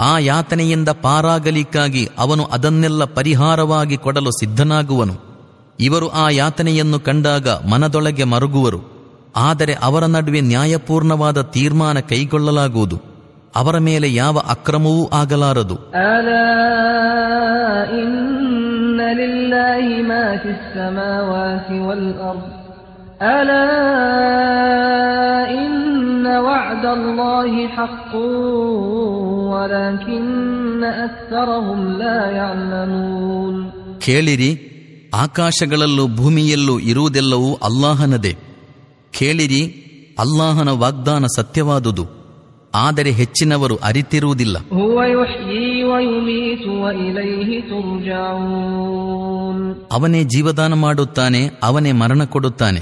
ಆ ಯಾತನೆಯಿಂದ ಪಾರಾಗಲಿಕ್ಕಾಗಿ ಅವನು ಅದನ್ನೆಲ್ಲ ಪರಿಹಾರವಾಗಿ ಕೊಡಲು ಸಿದ್ಧನಾಗುವನು. ಇವರು ಆ ಯಾತನೆಯನ್ನು ಕಂಡಾಗ ಮನದೊಳಗೆ ಮರುಗುವರು. ಆದರೆ ಅವರ ನಡುವೆ ನ್ಯಾಯಪೂರ್ಣವಾದ ತೀರ್ಮಾನ ಕೈಗೊಳ್ಳಲಾಗುವುದು. ಅವರ ಮೇಲೆ ಯಾವ ಅಕ್ರಮವೂ ಆಗಲಾರದು. ಅಲ ألا إن وعد الله حق ولكن أكثرهم لا يعلمون ಕೇಳಿರಿ ಆಕಾಶಗಳಲ್ಲೂ ಭೂಮಿಯಲ್ಲೂ ಇರುವುದೆಲ್ಲವೂ ಅಲ್ಲಾಹನದೇ ಕೇಳಿರಿ ಅಲ್ಲಾಹನ ವಾಗ್ದಾನ ಸತ್ಯವಾದುದು ಆದರೆ ಹೆಚ್ಚಿನವರು ಅರಿತಿರುವುದಿಲ್ಲ هو يحيي ويميت وإليه ترجعون ಅವನೇ ಜೀವದಾನ ಮಾಡುತ್ತಾನೆ ಅವನೇ ಮರಣ ಕೊಡುತ್ತಾನೆ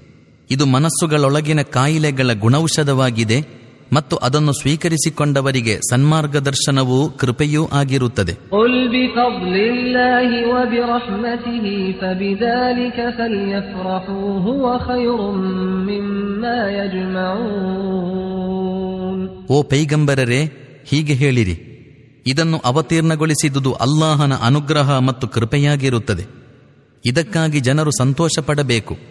ಇದು ಮನಸ್ಸುಗಳೊಳಗಿನ ಕಾಯಿಲೆಗಳ ಗುಣೌಷಧವಾಗಿದೆ ಮತ್ತು ಅದನ್ನು ಸ್ವೀಕರಿಸಿಕೊಂಡವರಿಗೆ ಸನ್ಮಾರ್ಗದರ್ಶನವೂ ಕೃಪೆಯೂ ಆಗಿರುತ್ತದೆ. ಓ ಪೈಗಂಬರರೇ ಹೀಗೆ ಹೇಳಿರಿ. ಇದನ್ನು ಅವತೀರ್ಣಗೊಳಿಸಿದುದು ಅಲ್ಲಾಹನ ಅನುಗ್ರಹ ಮತ್ತು ಕೃಪೆಯಾಗಿರುತ್ತದೆ. ಇದಕ್ಕಾಗಿ ಜನರು ಸಂತೋಷ ಪಡಬೇಕು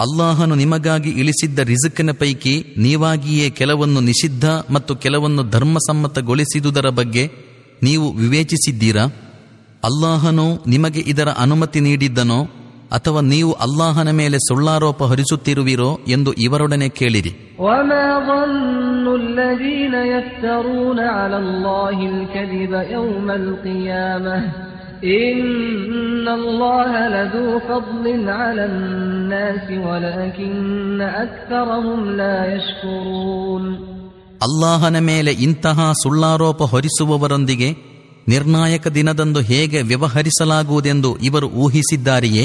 ಅಲ್ಲಾಹನು ನಿಮಗಾಗಿ ಇಳಿಸಿದ್ದ ರಿಜುಕಿನ ಪೈಕಿ ನೀವಾಗಿಯೇ ಕೆಲವನ್ನು ನಿಷಿದ್ಧ ಮತ್ತು ಕೆಲವನ್ನು ಧರ್ಮಸಮ್ಮತಗೊಳಿಸಿದುದರ ಬಗ್ಗೆ ನೀವು ವಿವೇಚಿಸಿದ್ದೀರಾ ಅಲ್ಲಾಹನು ನಿಮಗೆ ಇದರ ಅನುಮತಿ ನೀಡಿದ್ದನೋ ಅಥವಾ ನೀವು ಅಲ್ಲಾಹನ ಮೇಲೆ ಸುಳ್ಳಾರೋಪ ಹೊರಿಸುತ್ತಿರುವಿರೋ ಎಂದು ಇವರೊಡನೆ ಕೇಳಿರಿ وما ظن الذين يفترون على الله الكذب يوم القيامة إن الله لذو فضل على الناس ولكن أكثرهم لا يشكرون ಅಲ್ಲಾಹನ ಮೇಲೆ ಇಂತಹ ಸುಳ್ಳಾರೋಪ ಹೊರಿಸುವವರೊಂದಿಗೆ ನಿರ್ಣಾಯಕ ದಿನದಂದು ಹೇಗೆ ವ್ಯವಹರಿಸಲಾಗುವುದೆಂದು ಇವರು ಊಹಿಸಿದ್ದಾರೆಯೇ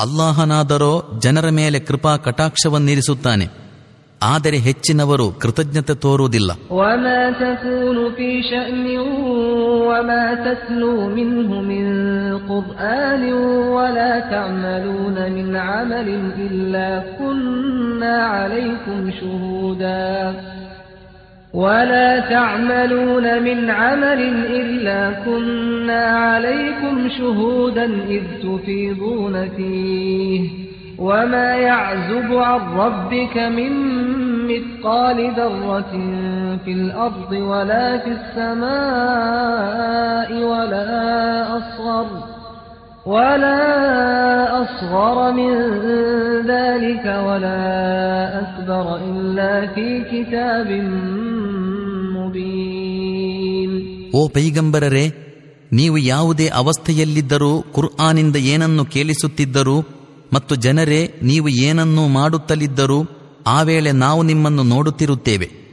ಅಲ್ಲಾಹನಾದರೋ ಜನರ ಮೇಲೆ ಕೃಪಾ ಕಟಾಕ್ಷವನ್ನಿರಿಸುತ್ತಾನೆ ಆದರೆ ಹೆಚ್ಚಿನವರು ಕೃತಜ್ಞತೆ ತೋರುವುದಿಲ್ಲ وما تكون في شأن وما تتلو منه من قرآن ولا تعملون من عمل إلا كنا عليكم شهودا ولا تعملون من عمل إلا كنا عليكم شهودا إذ تفيضون فيه وما يعزب عن ربك من مثقال ذرة في الأرض ولا في السماء ولا أصغر ولا أصغر من ذلك ولا أكبر إلا في كتاب مبين ಓ ಪೈಗಂಬರರೇ ನೀವು ಯಾವುದೇ ಅವಸ್ಥೆಯಲ್ಲಿದ್ದರೂ ಕುರ್ಆನಿಂದ ಏನನ್ನು ಕೇಳಿಸುತ್ತಿದ್ದರೂ ಮತ್ತು ಜನರೇ, ನೀವು ಏನನ್ನೂ ಮಾಡುತ್ತಲಿದ್ದರೂ ಆ ವೇಳೆ ನಾವು ನಿಮ್ಮನ್ನು ನೋಡುತ್ತಿರುತ್ತೇವೆ.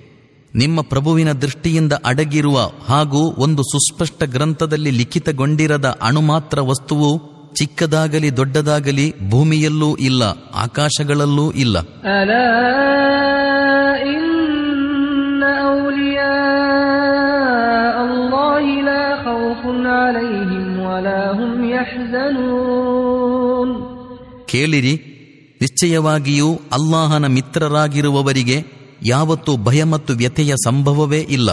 ನಿಮ್ಮ ಪ್ರಭುವಿನ ದೃಷ್ಟಿಯಿಂದ ಅಡಗಿರುವ ಹಾಗೂ ಒಂದು ಸುಸ್ಪಷ್ಟ ಗ್ರಂಥದಲ್ಲಿ ಲಿಖಿತಗೊಂಡಿರದ ಅಣು ಮಾತ್ರ ವಸ್ತುವು ಚಿಕ್ಕದಾಗಲಿ ದೊಡ್ಡದಾಗಲಿ ಭೂಮಿಯಲ್ಲೂ ಇಲ್ಲ, ಆಕಾಶಗಳಲ್ಲೂ ಇಲ್ಲ. ಕೇಳಿರಿ ನಿಶ್ಚಯವಾಗಿಯೂ ಅಲ್ಲಾಹನ ಮಿತ್ರರಾಗಿರುವವರಿಗೆ ಯಾವತ್ತೂ ಭಯ ಮತ್ತು ವ್ಯಥೆಯ ಸಂಭವವೇ ಇಲ್ಲ.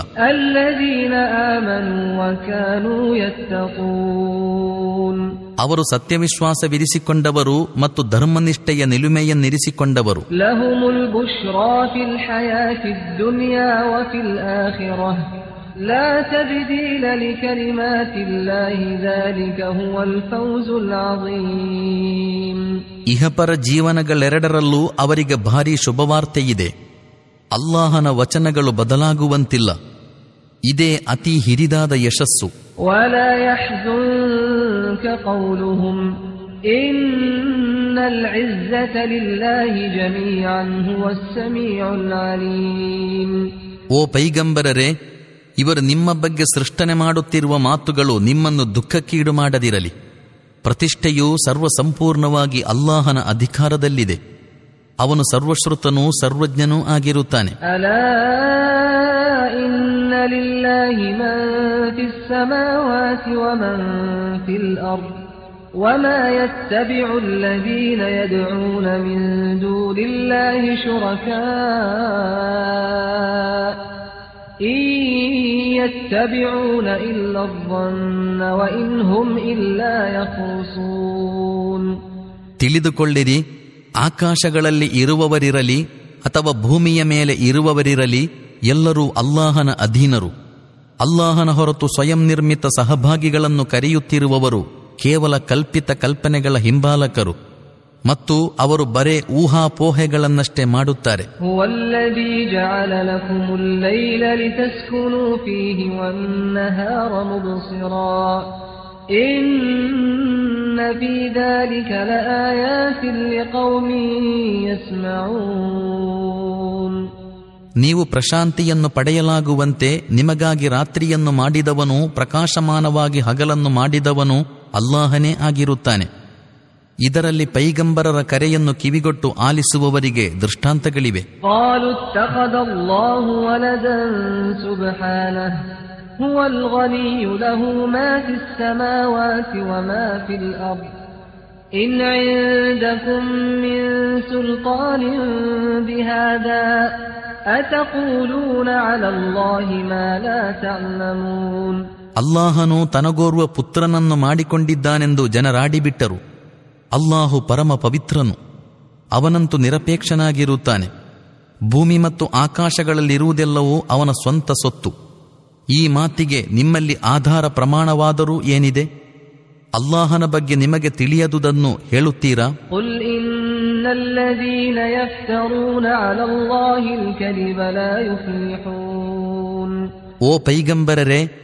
ಅವರು ಸತ್ಯವಿಶ್ವಾಸ ವಿರಿಸಿಕೊಂಡವರು ಮತ್ತು ಧರ್ಮನಿಷ್ಠೆಯ ನಿಲುಮೆಯನ್ನಿರಿಸಿಕೊಂಡವರು. ಲಹುಮುಲ್ البشرى في الحياة الدنيا وفي الآخرة لا تبديل لكلمات الله ذلك هو الفوز العظيم ಇಹಪರ ಜೀವನಗಳೆರಡರಲ್ಲೂ ಅವರಿಗೆ ಭಾರಿ ಶುಭವಾರ್ತೆಯಿದೆ ಅಲ್ಲಾಹನ ವಚನಗಳು ಬದಲಾಗುವಂತಿಲ್ಲ ಇದೇ ಅತಿ ಹಿರಿದಾದ ಯಶಸ್ಸು ولا يحزنك قولهم إن العزة لله جميعا هو السميع العليم ಓ ಪೈಗಂಬರರೇ ಇವರು ನಿಮ್ಮ ಬಗ್ಗೆ ಸೃಷ್ಟನೆ ಮಾಡುತ್ತಿರುವ ಮಾತುಗಳು ನಿಮ್ಮನ್ನು ದುಃಖಕ್ಕೀಡು ಮಾಡದಿರಲಿ ಪ್ರತಿಷ್ಠೆಯು ಸರ್ವಸಂಪೂರ್ಣವಾಗಿ ಅಲ್ಲಾಹನ ಅಧಿಕಾರದಲ್ಲಿದೆ ಅವನು ಸರ್ವಶ್ರುತನೂ ಸರ್ವಜ್ಞನೂ ಆಗಿರುತ್ತಾನೆ ألا إن لله من في السماوات ومن في الأرض وما يتبع الذين يدعون من دون الله شركاء إن يتبعون إلا الظن وإن هم إلا يخرصون ತಿಳಿದುಕೊಳ್ಳಿರಿ ಆಕಾಶಗಳಲ್ಲಿ ಇರುವವರಿರಲಿ ಅಥವಾ ಭೂಮಿಯ ಮೇಲೆ ಇರುವವರಿರಲಿ ಎಲ್ಲರೂ ಅಲ್ಲಾಹನ ಅಧೀನರು ಅಲ್ಲಾಹನ ಹೊರತು ಸ್ವಯಂ ನಿರ್ಮಿತ ಸಹಭಾಗಿಗಳನ್ನು ಕರೆಯುತ್ತಿರುವವರು ಕೇವಲ ಕಲ್ಪಿತ ಕಲ್ಪನೆಗಳ ಹಿಂಬಾಲಕರು ಮತ್ತು ಅವರು ಬರೇ ಊಹಾಪೋಹೆಗಳನ್ನಷ್ಟೇ ಮಾಡುತ್ತಾರೆ. ನೀವು ಪ್ರಶಾಂತಿಯನ್ನು ಪಡೆಯಲಾಗುವಂತೆ ನಿಮಗಾಗಿ ರಾತ್ರಿಯನ್ನು ಮಾಡಿದವನು ಪ್ರಕಾಶಮಾನವಾಗಿ ಹಗಲನ್ನು ಮಾಡಿದವನು ಅಲ್ಲಾಹನೇ ಆಗಿರುತ್ತಾನೆ. ಇದರಲ್ಲಿ ಪೈಗಂಬರರ ಕರೆಯನ್ನು ಕಿವಿಗೊಟ್ಟು ಆಲಿಸುವವರಿಗೆ ದೃಷ್ಟಾಂತಗಳಿವೆ قالوا اتخذ الله ولدا سبحانه هو الغني له ما في السماوات وما في الأرض إن عندكم من سلطان بهذا أتقولون على الله ما لا تعلمون ಅಲ್ಲಾಹನು ತನಗೋರ್ವ ಪುತ್ರನನ್ನು ಮಾಡಿಕೊಂಡಿದ್ದಾನೆಂದು ಜನರಾಡಿಬಿಟ್ಟರು ಅಲ್ಲಾಹು ಪರಮ ಪವಿತ್ರನು. ಅವನಂತೂ ನಿರಪೇಕ್ಷನಾಗಿರುತ್ತಾನೆ. ಭೂಮಿ ಮತ್ತು ಆಕಾಶಗಳಲ್ಲಿರುವುದೆಲ್ಲವೂ ಅವನ ಸ್ವಂತ ಸೊತ್ತು. ಈ ಮಾತಿಗೆ ನಿಮ್ಮಲ್ಲಿ ಆಧಾರ ಪ್ರಮಾಣವಾದರೂ ಏನಿದೆ? ಅಲ್ಲಾಹನ ಬಗ್ಗೆ ನಿಮಗೆ ತಿಳಿಯದುದನ್ನು ಹೇಳುತ್ತೀರಾ? ಓ ಪೈಗಂಬರರೇ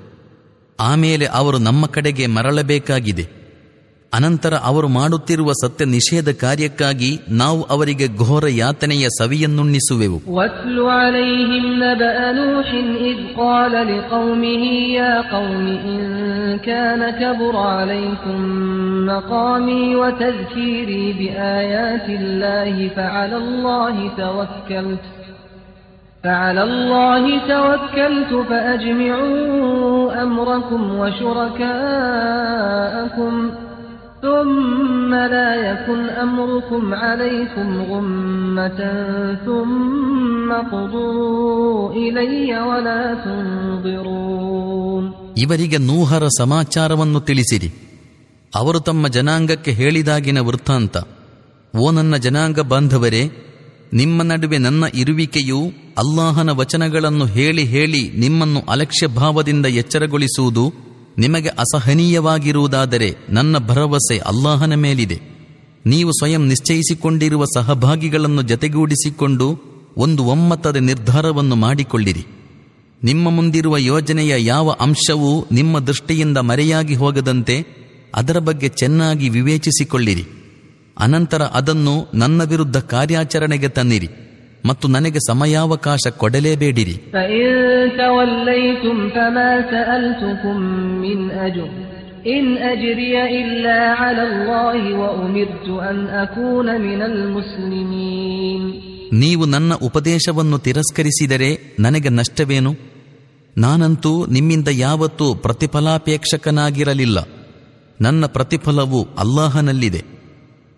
ಆಮೇಲೆ ಅವರು ನಮ್ಮ ಕಡೆಗೆ ಮರಳಬೇಕಾಗಿದೆ ಅನಂತರ ಅವರು ಮಾಡುತ್ತಿರುವ ಸತ್ಯ ನಿಷೇಧ ಕಾರ್ಯಕ್ಕಾಗಿ ನಾವು ಅವರಿಗೆ ಘೋರ ಯಾತನೆಯ ಸವಿಯನ್ನುಣ್ಣಿಸುವೆವು واتل عليهم نبأ نوح إذ قال لقومه يا قوم إن كان كبر عليكم مقامي وتذكيري بآيات الله فعلى الله توكلت فعلى الله توكلت فأجمعوا أمركم وشركاءكم ثم لا يكن أمركم عليكم غمة ثم قضوا إلي ولا تنظرون ಇವರಿಗೆ ನೂಹರ ಸಮಾಚಾರವನ್ನು ತಿಳಿಸಿರಿ ಅವರು ತಮ್ಮ ಜನಾಂಗಕ್ಕೆ ಹೇಳಿದಾಗಿನ ವೃತ್ತಾಂತ ಓ ನನ್ನ ಜನಾಂಗ ಬಾಂಧವರೇ ನಿಮ್ಮ ನಡುವೆ ನನ್ನ ಇರುವಿಕೆಯು ಅಲ್ಲಾಹನ ವಚನಗಳನ್ನು ಹೇಳಿ ಹೇಳಿ ನಿಮ್ಮನ್ನು ಅಲಕ್ಷ್ಯ ಭಾವದಿಂದ ಎಚ್ಚರಗೊಳಿಸುವುದು ನಿಮಗೆ ಅಸಹನೀಯವಾಗಿರುವುದಾದರೆ ನನ್ನ ಭರವಸೆ ಅಲ್ಲಾಹನ ಮೇಲಿದೆ. ನೀವು ಸ್ವಯಂ ನಿಶ್ಚಯಿಸಿಕೊಂಡಿರುವ ಸಹಭಾಗಿಗಳನ್ನು ಜತೆಗೂಡಿಸಿಕೊಂಡು ಒಂದು ಒಮ್ಮತದ ನಿರ್ಧಾರವನ್ನು ಮಾಡಿಕೊಳ್ಳಿರಿ. ನಿಮ್ಮ ಮುಂದಿರುವ ಯೋಜನೆಯ ಯಾವ ಅಂಶವೂ ನಿಮ್ಮ ದೃಷ್ಟಿಯಿಂದ ಮರೆಯಾಗಿ ಹೋಗದಂತೆ ಅದರ ಬಗ್ಗೆ ಚೆನ್ನಾಗಿ ವಿವೇಚಿಸಿಕೊಳ್ಳಿರಿ. ಅನಂತರ ಅದನ್ನು ನನ್ನ ವಿರುದ್ಧ ಕಾರ್ಯಾಚರಣೆಗೆ ತನ್ನಿರಿ ಮತ್ತು ನನಗೆ ಸಮಯಾವಕಾಶ ಕೊಡಲೇಬೇಡಿರಿ. ನೀವು ನನ್ನ ಉಪದೇಶವನ್ನು ತಿರಸ್ಕರಿಸಿದರೆ ನನಗೆ ನಷ್ಟವೇನು? ನಾನಂತೂ ನಿಮ್ಮಿಂದ ಯಾವತ್ತೂ ಪ್ರತಿಫಲಾಪೇಕ್ಷಕನಾಗಿರಲಿಲ್ಲ. ನನ್ನ ಪ್ರತಿಫಲವು ಅಲ್ಲಾಹನಲ್ಲಿದೆ.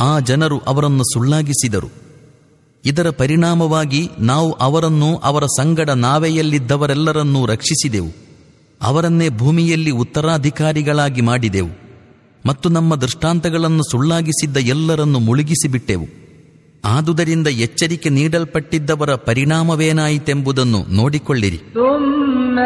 ಆ ಜನರು ಅವರನ್ನು ಸುಳ್ಳಾಗಿಸಿದರು. ಇದರ ಪರಿಣಾಮವಾಗಿ ನಾವು ಅವರನ್ನು ಅವರ ಸಂಗಡ ನಾವೆಯಲ್ಲಿದ್ದವರೆಲ್ಲರನ್ನೂ ರಕ್ಷಿಸಿದೆವು. ಅವರನ್ನೇ ಭೂಮಿಯಲ್ಲಿ ಉತ್ತರಾಧಿಕಾರಿಗಳಾಗಿ ಮಾಡಿದೆವು. ಮತ್ತು ನಮ್ಮ ದೃಷ್ಟಾಂತಗಳನ್ನು ಸುಳ್ಳಾಗಿಸಿದ್ದ ಎಲ್ಲರನ್ನು ಮುಳುಗಿಸಿಬಿಟ್ಟೆವು. ಆದುದರಿಂದ ಎಚ್ಚರಿಕೆ ನೀಡಲ್ಪಟ್ಟಿದ್ದವರ ಪರಿಣಾಮವೇನಾಯಿತೆಂಬುದನ್ನು ನೋಡಿಕೊಳ್ಳಿರಿ. ثم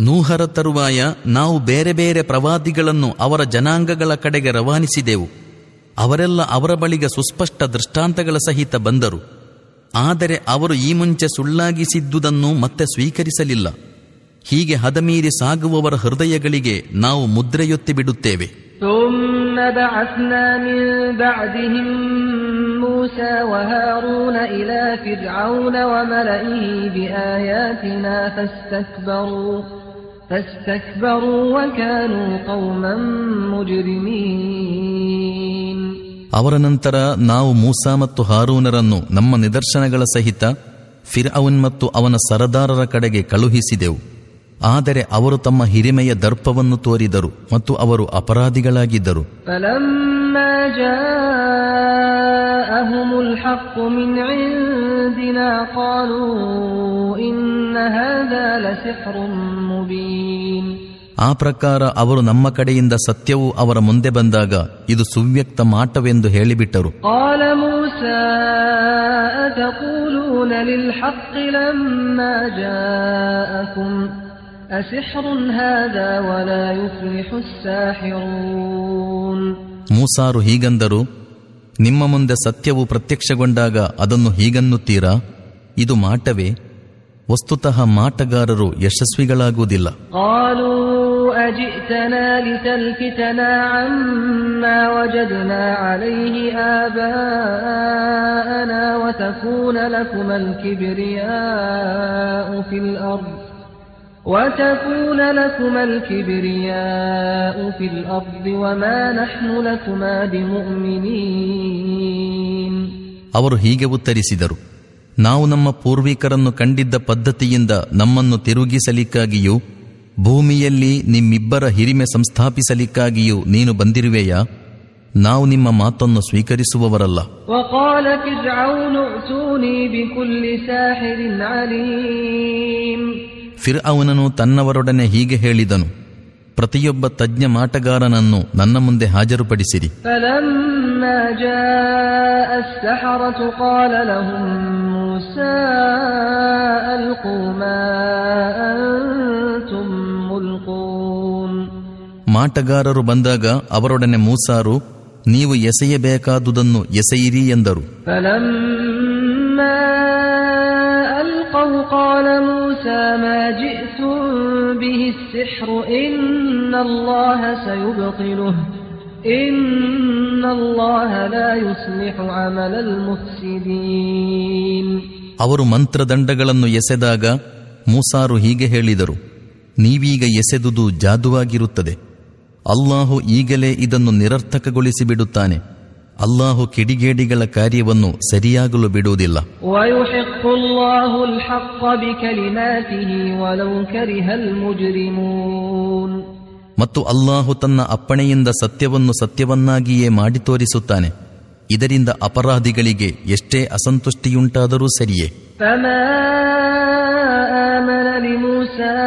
ನೂಹರ ತರುವಾಯ ನಾವು ಬೇರೆ ಬೇರೆ ಪ್ರವಾದಿಗಳನ್ನು ಅವರ ಜನಾಂಗಗಳ ಕಡೆಗೆ ರವಾನಿಸಿದೆವು. ಅವರೆಲ್ಲ ಅವರ ಬಳಿಗೆ ಸುಸ್ಪಷ್ಟ ದೃಷ್ಟಾಂತಗಳ ಸಹಿತ ಬಂದರು. ಆದರೆ ಅವರು ಈ ಮುಂಚೆ ಸುಳ್ಳಾಗಿಸಿದ್ದುದನ್ನು ಮತ್ತೆ ಸ್ವೀಕರಿಸಲಿಲ್ಲ. ಹೀಗೆ ಹದಮೀರಿ ಸಾಗುವವರ ಹೃದಯಗಳಿಗೆ ನಾವು ಮುದ್ರೆಯೊತ್ತಿ ಬಿಡುತ್ತೇವೆ. موسى وهارون إلى فرعون وملئه بآياتنا فاستكبروا فاستكبروا وكانوا قوما مجرمين ಅವರ ನಂತರ ನಾವು ಮೂಸಾ ಮತ್ತು ಹಾರೂನರನ್ನು ನಮ್ಮ ನಿದರ್ಶನಗಳ ಸಹಿತ ಫಿರ್ ಅವನ್ ಮತ್ತು ಅವನ ಸರದಾರರ ಕಡೆಗೆ ಕಳುಹಿಸಿದೆವು ಆದರೆ ಅವರು ತಮ್ಮ ಹಿರಿಮೆಯ ದರ್ಪವನ್ನು ತೋರಿದರು ಮತ್ತು ಅವರು ಅಪರಾಧಿಗಳಾಗಿದ್ದರು فلما جاءهم الحق من عندنا قالوا إن هذا لسحر مبين ಆ ಪ್ರಕಾರ ಅವರು ನಮ್ಮ ಕಡೆಯಿಂದ ಸತ್ಯವು ಅವರ ಮುಂದೆ ಬಂದಾಗ ಇದು ಸುವ್ಯಕ್ತ ಮಾಟವೆಂದು ಹೇಳಿಬಿಟ್ಟರು قال موسى أتقولون للحق لما جاءكم أسحر هذا ولا يفلح الساحرون ಮೂಸಾರು ಹೀಗಂದರು ನಿಮ್ಮ ಮುಂದೆ ಸತ್ಯವು ಪ್ರತ್ಯಕ್ಷಗೊಂಡಾಗ ಅದನ್ನು ಹೀಗನ್ನುತ್ತೀರಾ? ಇದು ಮಾಟವೇ. ವಸ್ತುತಃ ಮಾಟಗಾರರು ಯಶಸ್ವಿಗಳಾಗುವುದಿಲ್ಲ. ಆಲೂ وتكون لكما الكبرياء في الأرض وتكون لكما الكبرياء في الأرض وما نحن لكما بمؤمنين ಅವರು ಹೀಗೆ ಉತ್ತರಿಸಿದರು ನಾವು ನಮ್ಮ ಪೂರ್ವಿಕರನ್ನು ಕಂಡಿದ್ದ ಪದ್ಧತಿಯಿಂದ ನಮ್ಮನ್ನು ತಿರುಗಿಸಲಿಕ್ಕಾಗಿಯೂ ಭೂಮಿಯಲ್ಲಿ ನಿಮ್ಮಿಬ್ಬರ ಹಿರಿಮೆ ಸಂಸ್ಥಾಪಿಸಲಿಕ್ಕಾಗಿಯೂ ನೀನು ಬಂದಿರುವೆಯಾ ನಾವು ನಿಮ್ಮ ಮಾತನ್ನು ಸ್ವೀಕರಿಸುವವರಲ್ಲ ಫಿರ್ ಅವನನು ತನ್ನವರೊಡನೆ ಹೀಗೆ ಹೇಳಿದನು ಪ್ರತಿಯೊಬ್ಬ ತಜ್ಞ ಮಾಟಗಾರನನ್ನು ನನ್ನ ಮುಂದೆ ಹಾಜರುಪಡಿಸಿರಿ. ಮಾಟಗಾರರು ಬಂದಾಗ ಅವರೊಡನೆ ಮೂಸಾರು ನೀವು ಎಸೆಯಬೇಕಾದುದನ್ನು ಎಸೆಯಿರಿ ಎಂದರು. ألقوا قال موسى ما جئتم به السحر إن الله سيبطله إن الله لا يصلح عمل المفسدين ಅವರು ಮಂತ್ರದಂಡಗಳನ್ನು ಎಸೆದಾಗ ಮೂಸಾರು ಹೀಗೆ ಹೇಳಿದರು ನೀವೀಗ ಎಸೆದುದು ಜಾದುವಾಗಿರುತ್ತದೆ ಅಲ್ಲಾಹು ಈಗಲೇ ಇದನ್ನು ನಿರರ್ಥಕಗೊಳಿಸಿ ಬಿಡುತ್ತಾನೆ ಅಲ್ಲಾಹು ಕಿಡಿಗೇಡಿಗಳ ಕಾರ್ಯವನ್ನು ಸರಿಯಾಗಲು ಬಿಡುವುದಿಲ್ಲ. ಮತ್ತು ಅಲ್ಲಾಹು ತನ್ನ ಅಪ್ಪಣೆಯಿಂದ ಸತ್ಯವನ್ನು ಸತ್ಯವನ್ನಾಗಿಯೇ ಮಾಡಿ ತೋರಿಸುತ್ತಾನೆ. ಇದರಿಂದ ಅಪರಾಧಿಗಳಿಗೆ ಎಷ್ಟೇ ಅಸಂತುಷ್ಟಿಯುಂಟಾದರೂ ಸರಿಯೇ. فما آمن لموسى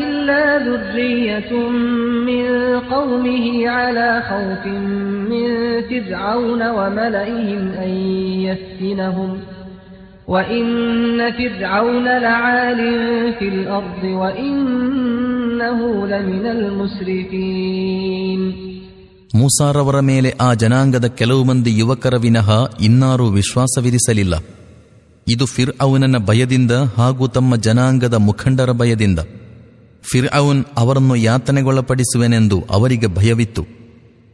إلا ذرية من قومه على خوف من فرعون وملئهم أن يفتنهم وإن فرعون لعال في الأرض وإنه لمن المسرفين ಮೂಸಾರವರ ಮೇಲೆ ಆ ಜನಾಂಗದ ಕೆಲವು ಮಂದಿ ಯುವಕರ ವಿನಃ ಇನ್ನಾರೂ ವಿಶ್ವಾಸವಿರಿಸಲಿಲ್ಲ ಇದು ಫಿರ್ ಅವನನ್ನ ಭಯದಿಂದ ಹಾಗೂ ತಮ್ಮ ಜನಾಂಗದ ಮುಖಂಡರ ಭಯದಿಂದ. ಫಿರ್ ಅವನ್ ಅವರನ್ನು ಯಾತನೆಗೊಳಪಡಿಸುವೆನೆಂದು ಅವರಿಗೆ ಭಯವಿತ್ತು.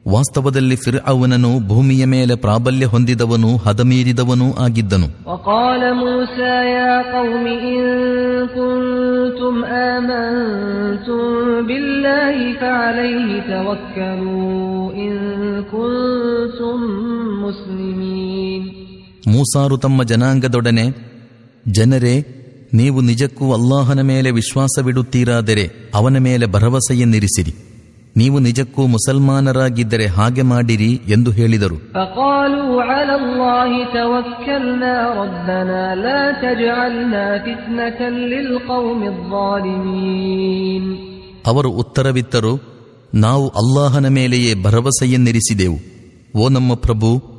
ವಾಸ್ತವದಲ್ಲಿ ಫಿರ್ ಅವನನು ಭೂಮಿಯ ಮೇಲೆ ಪ್ರಾಬಲ್ಯ ಹೊಂದಿದವನು, ಹದಮೀರಿದವನೂ ಆಗಿದ್ದನು. ಮುಸ್ಲಿಮೀ ಮೂಸಾರು ತಮ್ಮ ಜನಾಂಗದೊಡನೆ ಜನರೇ ನೀವು ನಿಜಕ್ಕೂ ಅಲ್ಲಾಹನ ಮೇಲೆ ವಿಶ್ವಾಸವಿಡುತ್ತೀರಾದರೆ ಅವನ ಮೇಲೆ ಭರವಸೆಯನ್ನಿರಿಸಿರಿ. ನೀವು ನಿಜಕ್ಕೂ ಮುಸಲ್ಮಾನರಾಗಿದ್ದರೆ ಹಾಗೆ ಮಾಡಿರಿ ಎಂದು ಹೇಳಿದರು. ಅವರು ಉತ್ತರವಿತ್ತರು ನಾವು ಅಲ್ಲಾಹನ ಮೇಲೆಯೇ ಭರವಸೆಯನ್ನಿರಿಸಿದೆವು. ಓ ನಮ್ಮ ಪ್ರಭು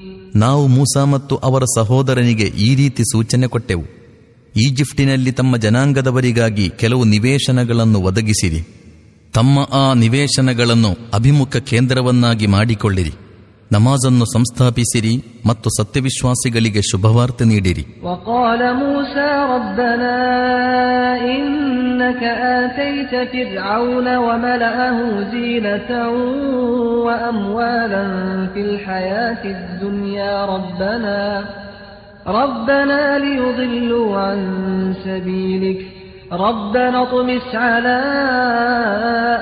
ನಾವು ಮೂಸಾ ಮತ್ತು ಅವರ ಸಹೋದರನಿಗೆ ಈ ರೀತಿ ಸೂಚನೆ ಕೊಟ್ಟೆವು. ಈಜಿಪ್ಟಿನಲ್ಲಿ ತಮ್ಮ ಜನಾಂಗದವರಿಗಾಗಿ ಕೆಲವು ನಿವೇಶನಗಳನ್ನು ಒದಗಿಸಿರಿ. ತಮ್ಮ ಆ ನಿವೇಶನಗಳನ್ನು ಅಭಿಮುಖ ಕೇಂದ್ರವನ್ನಾಗಿ ಮಾಡಿಕೊಳ್ಳಿರಿ. ನಮಾಜನ್ನು ಸಂಸ್ಥಾಪಿಸಿರಿ ಮತ್ತು ಸತ್ಯವಿಶ್ವಾಸಿಗಳಿಗೆ ಶುಭವಾರ್ತೆ ನೀಡಿರಿ وقال موسى ربنا إنك آتيت فرعون وملأه زينة وأموالا في الحياة الدنيا ربنا ربنا ليضلوا عن سبيلك ربنا اطمس على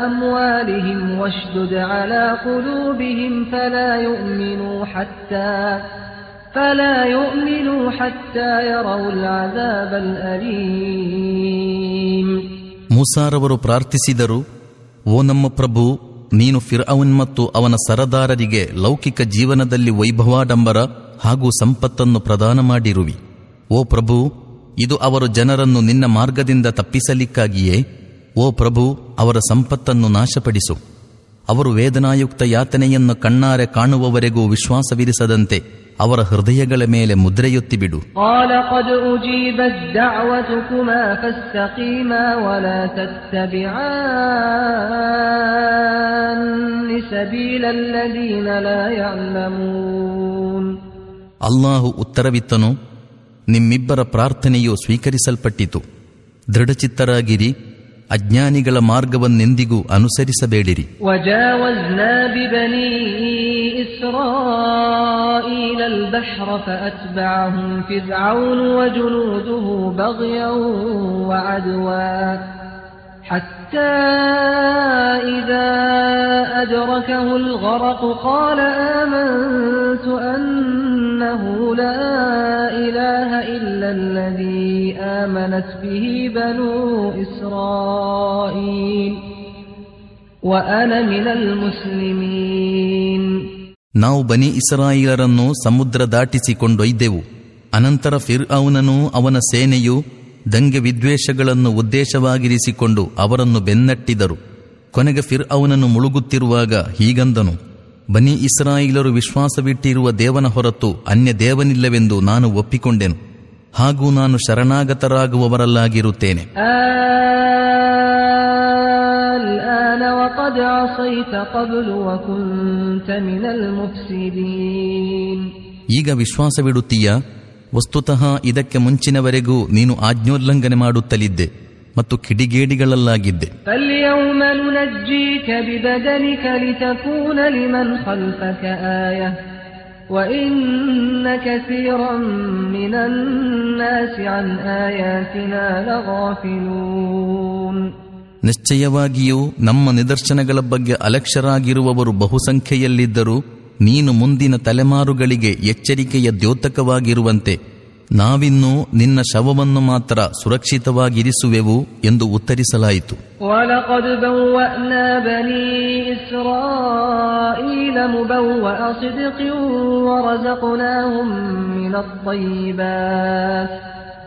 أموالهم واشدد على قلوبهم فلا يؤمنوا حتى فلا يؤمنوا حتى يروا العذاب الأليم ಮೂಸಾರವರು ಪ್ರಾರ್ಥಿಸಿದರು ಓ ನಮ್ಮ ಪ್ರಭು ನೀನು ಫಿರ್ಅವನ್ ಮತ್ತು ಅವನ ಸರದಾರರಿಗೆ ಲೌಕಿಕ ಜೀವನದಲ್ಲಿ ವೈಭವಾಡಂಬರ ಹಾಗೂ ಸಂಪತ್ತನ್ನು ಪ್ರದಾನ ಮಾಡಿರುವಿ ಓ ಪ್ರಭು ಇದು ಅವರು ಜನರನ್ನು ನಿನ್ನ ಮಾರ್ಗದಿಂದ ತಪ್ಪಿಸಲಿಕ್ಕಾಗಿಯೇ ಓ ಪ್ರಭು ಅವರ ಸಂಪತ್ತನ್ನು ನಾಶಪಡಿಸು. ಅವರು ವೇದನಾಯುಕ್ತ ಯಾತನೆಯನ್ನು ಕಣ್ಣಾರೆ ಕಾಣುವವರೆಗೂ ವಿಶ್ವಾಸವಿರಿಸದಂತೆ ಅವರ ಹೃದಯಗಳ ಮೇಲೆ ಮುದ್ರೆಯೊತ್ತಿಬಿಡು. ಅಲ್ಲಾಹು ಉತ್ತರವಿತ್ತನು ನಿಮ್ಮಿಬ್ಬರ ಪ್ರಾರ್ಥನೆಯು ಸ್ವೀಕರಿಸಲ್ಪಟ್ಟಿತು ದೃಢಚಿತ್ತರಾಗಿರಿ ಅಜ್ಞಾನಿಗಳ ಮಾರ್ಗವನ್ನೆಂದಿಗೂ ಅನುಸರಿಸಬೇಡಿರಿ وجاوزنا ببني إسرائيل البحر فأتبعهم فرعون وجنوده بغيا وعدوا حتى إذا أدركه الغرق قال آمنت أنه لا إله إلا الذي آمنت به بنو إسرائيل وأنا من المسلمين ನಾವು ಬನಿ ಇಸ್ರಾಯಿಲರನ್ನು ಸಮುದ್ರ ದಾಟಿಸಿ ಕೊಂಡೊಯ್ದೆವು ಅನಂತರ ಫಿರ್ ಅವನನು ಅವನ ಸೇನೆಯು ದಂಗೆ ವಿದ್ವೇಷಗಳನ್ನು ಉದ್ದೇಶವಾಗಿರಿಸಿಕೊಂಡು ಅವರನ್ನು ಬೆನ್ನಟ್ಟಿದರು ಕೊನೆಗೆ ಫಿರ್ ಅವನನ್ನು ಮುಳುಗುತ್ತಿರುವಾಗ ಹೀಗಂದನು ಬನಿ ಇಸ್ರಾಯಿಲರು ವಿಶ್ವಾಸವಿಟ್ಟಿರುವ ದೇವನ ಹೊರತು ಅನ್ಯ ದೇವನಿಲ್ಲವೆಂದು ನಾನು ಒಪ್ಪಿಕೊಂಡೆನು. ಹಾಗೂ ನಾನು ಶರಣಾಗತರಾಗುವವರಲ್ಲಾಗಿರುತ್ತೇನೆ. ಈಗ ವಿಶ್ವಾಸವಿಡುತ್ತೀಯ? ವಸ್ತುತಃ ಇದಕ್ಕೆ ಮುಂಚಿನವರೆಗೂ ನೀನು ಆಜ್ಞೋಲ್ಲಂಘನೆ ಮಾಡುತ್ತಲಿದ್ದೆ. ಮತ್ತು ಕಿಡಿಗೇಡಿಗಳಲ್ಲಾಗಿದ್ದೆ. ನಿಶ್ಚಯವಾಗಿಯೂ ನಮ್ಮ ನಿದರ್ಶನಗಳ ಬಗ್ಗೆ ಅಲಕ್ಷರಾಗಿರುವವರು ಬಹುಸಂಖ್ಯೆಯಲ್ಲಿದ್ದರೂ ನೀನು ಮುಂದಿನ ತಲೆಮಾರುಗಳಿಗೆ ಎಚ್ಚರಿಕೆಯ ದ್ಯೋತಕವಾಗಿರುವಂತೆ ನಾವಿನ್ನೂ ನಿನ್ನ ಶವವನ್ನು ಮಾತ್ರ ಸುರಕ್ಷಿತವಾಗಿರಿಸುವೆವು ಎಂದು ಉತ್ತರಿಸಲಾಯಿತು ولقد بوأنا بني إسرائيل مبوأ صدق ورزقناهم من الطيبات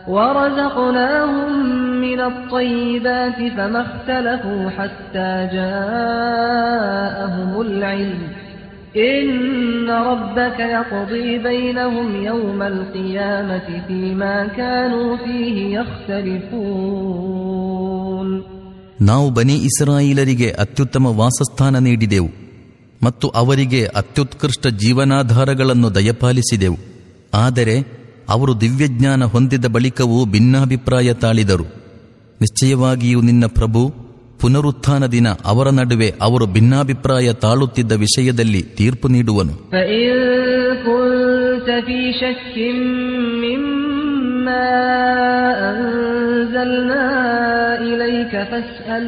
ورزقناهم من الطيبات فما اختلفوا حتى جاءهم العلم إن ربك يقضي بينهم يوم القيامة فيما كانوا فيه يختلفون ನಾವು ಬನಿ ಇಸ್ರಾಯಿಲರಿಗೆ ಅತ್ಯುತ್ತಮ ವಾಸಸ್ಥಾನ ನೀಡಿದೆವು ಮತ್ತು ಅವರಿಗೆ ಅತ್ಯುತ್ಕೃಷ್ಟ ಜೀವನಾಧಾರಗಳನ್ನು ದಯಪಾಲಿಸಿದೆವು ಆದರೆ ಅವರು ದಿವ್ಯಜ್ಞಾನ ಹೊಂದಿದ ಬಳಿಕವೂ ಭಿನ್ನಾಭಿಪ್ರಾಯ ತಾಳಿದರು ನಿಶ್ಚಯವಾಗಿಯೂ ನಿನ್ನ ಪ್ರಭು ಪುನರುತ್ಥಾನ ದಿನ ಅವರ ನಡುವೆ ಅವರು ಭಿನ್ನಾಭಿಪ್ರಾಯ ತಾಳುತ್ತಿದ್ದ ವಿಷಯದಲ್ಲಿ ತೀರ್ಪು ನೀಡುವನು فإن كنت في شك مما أنزلنا إليك فاسأل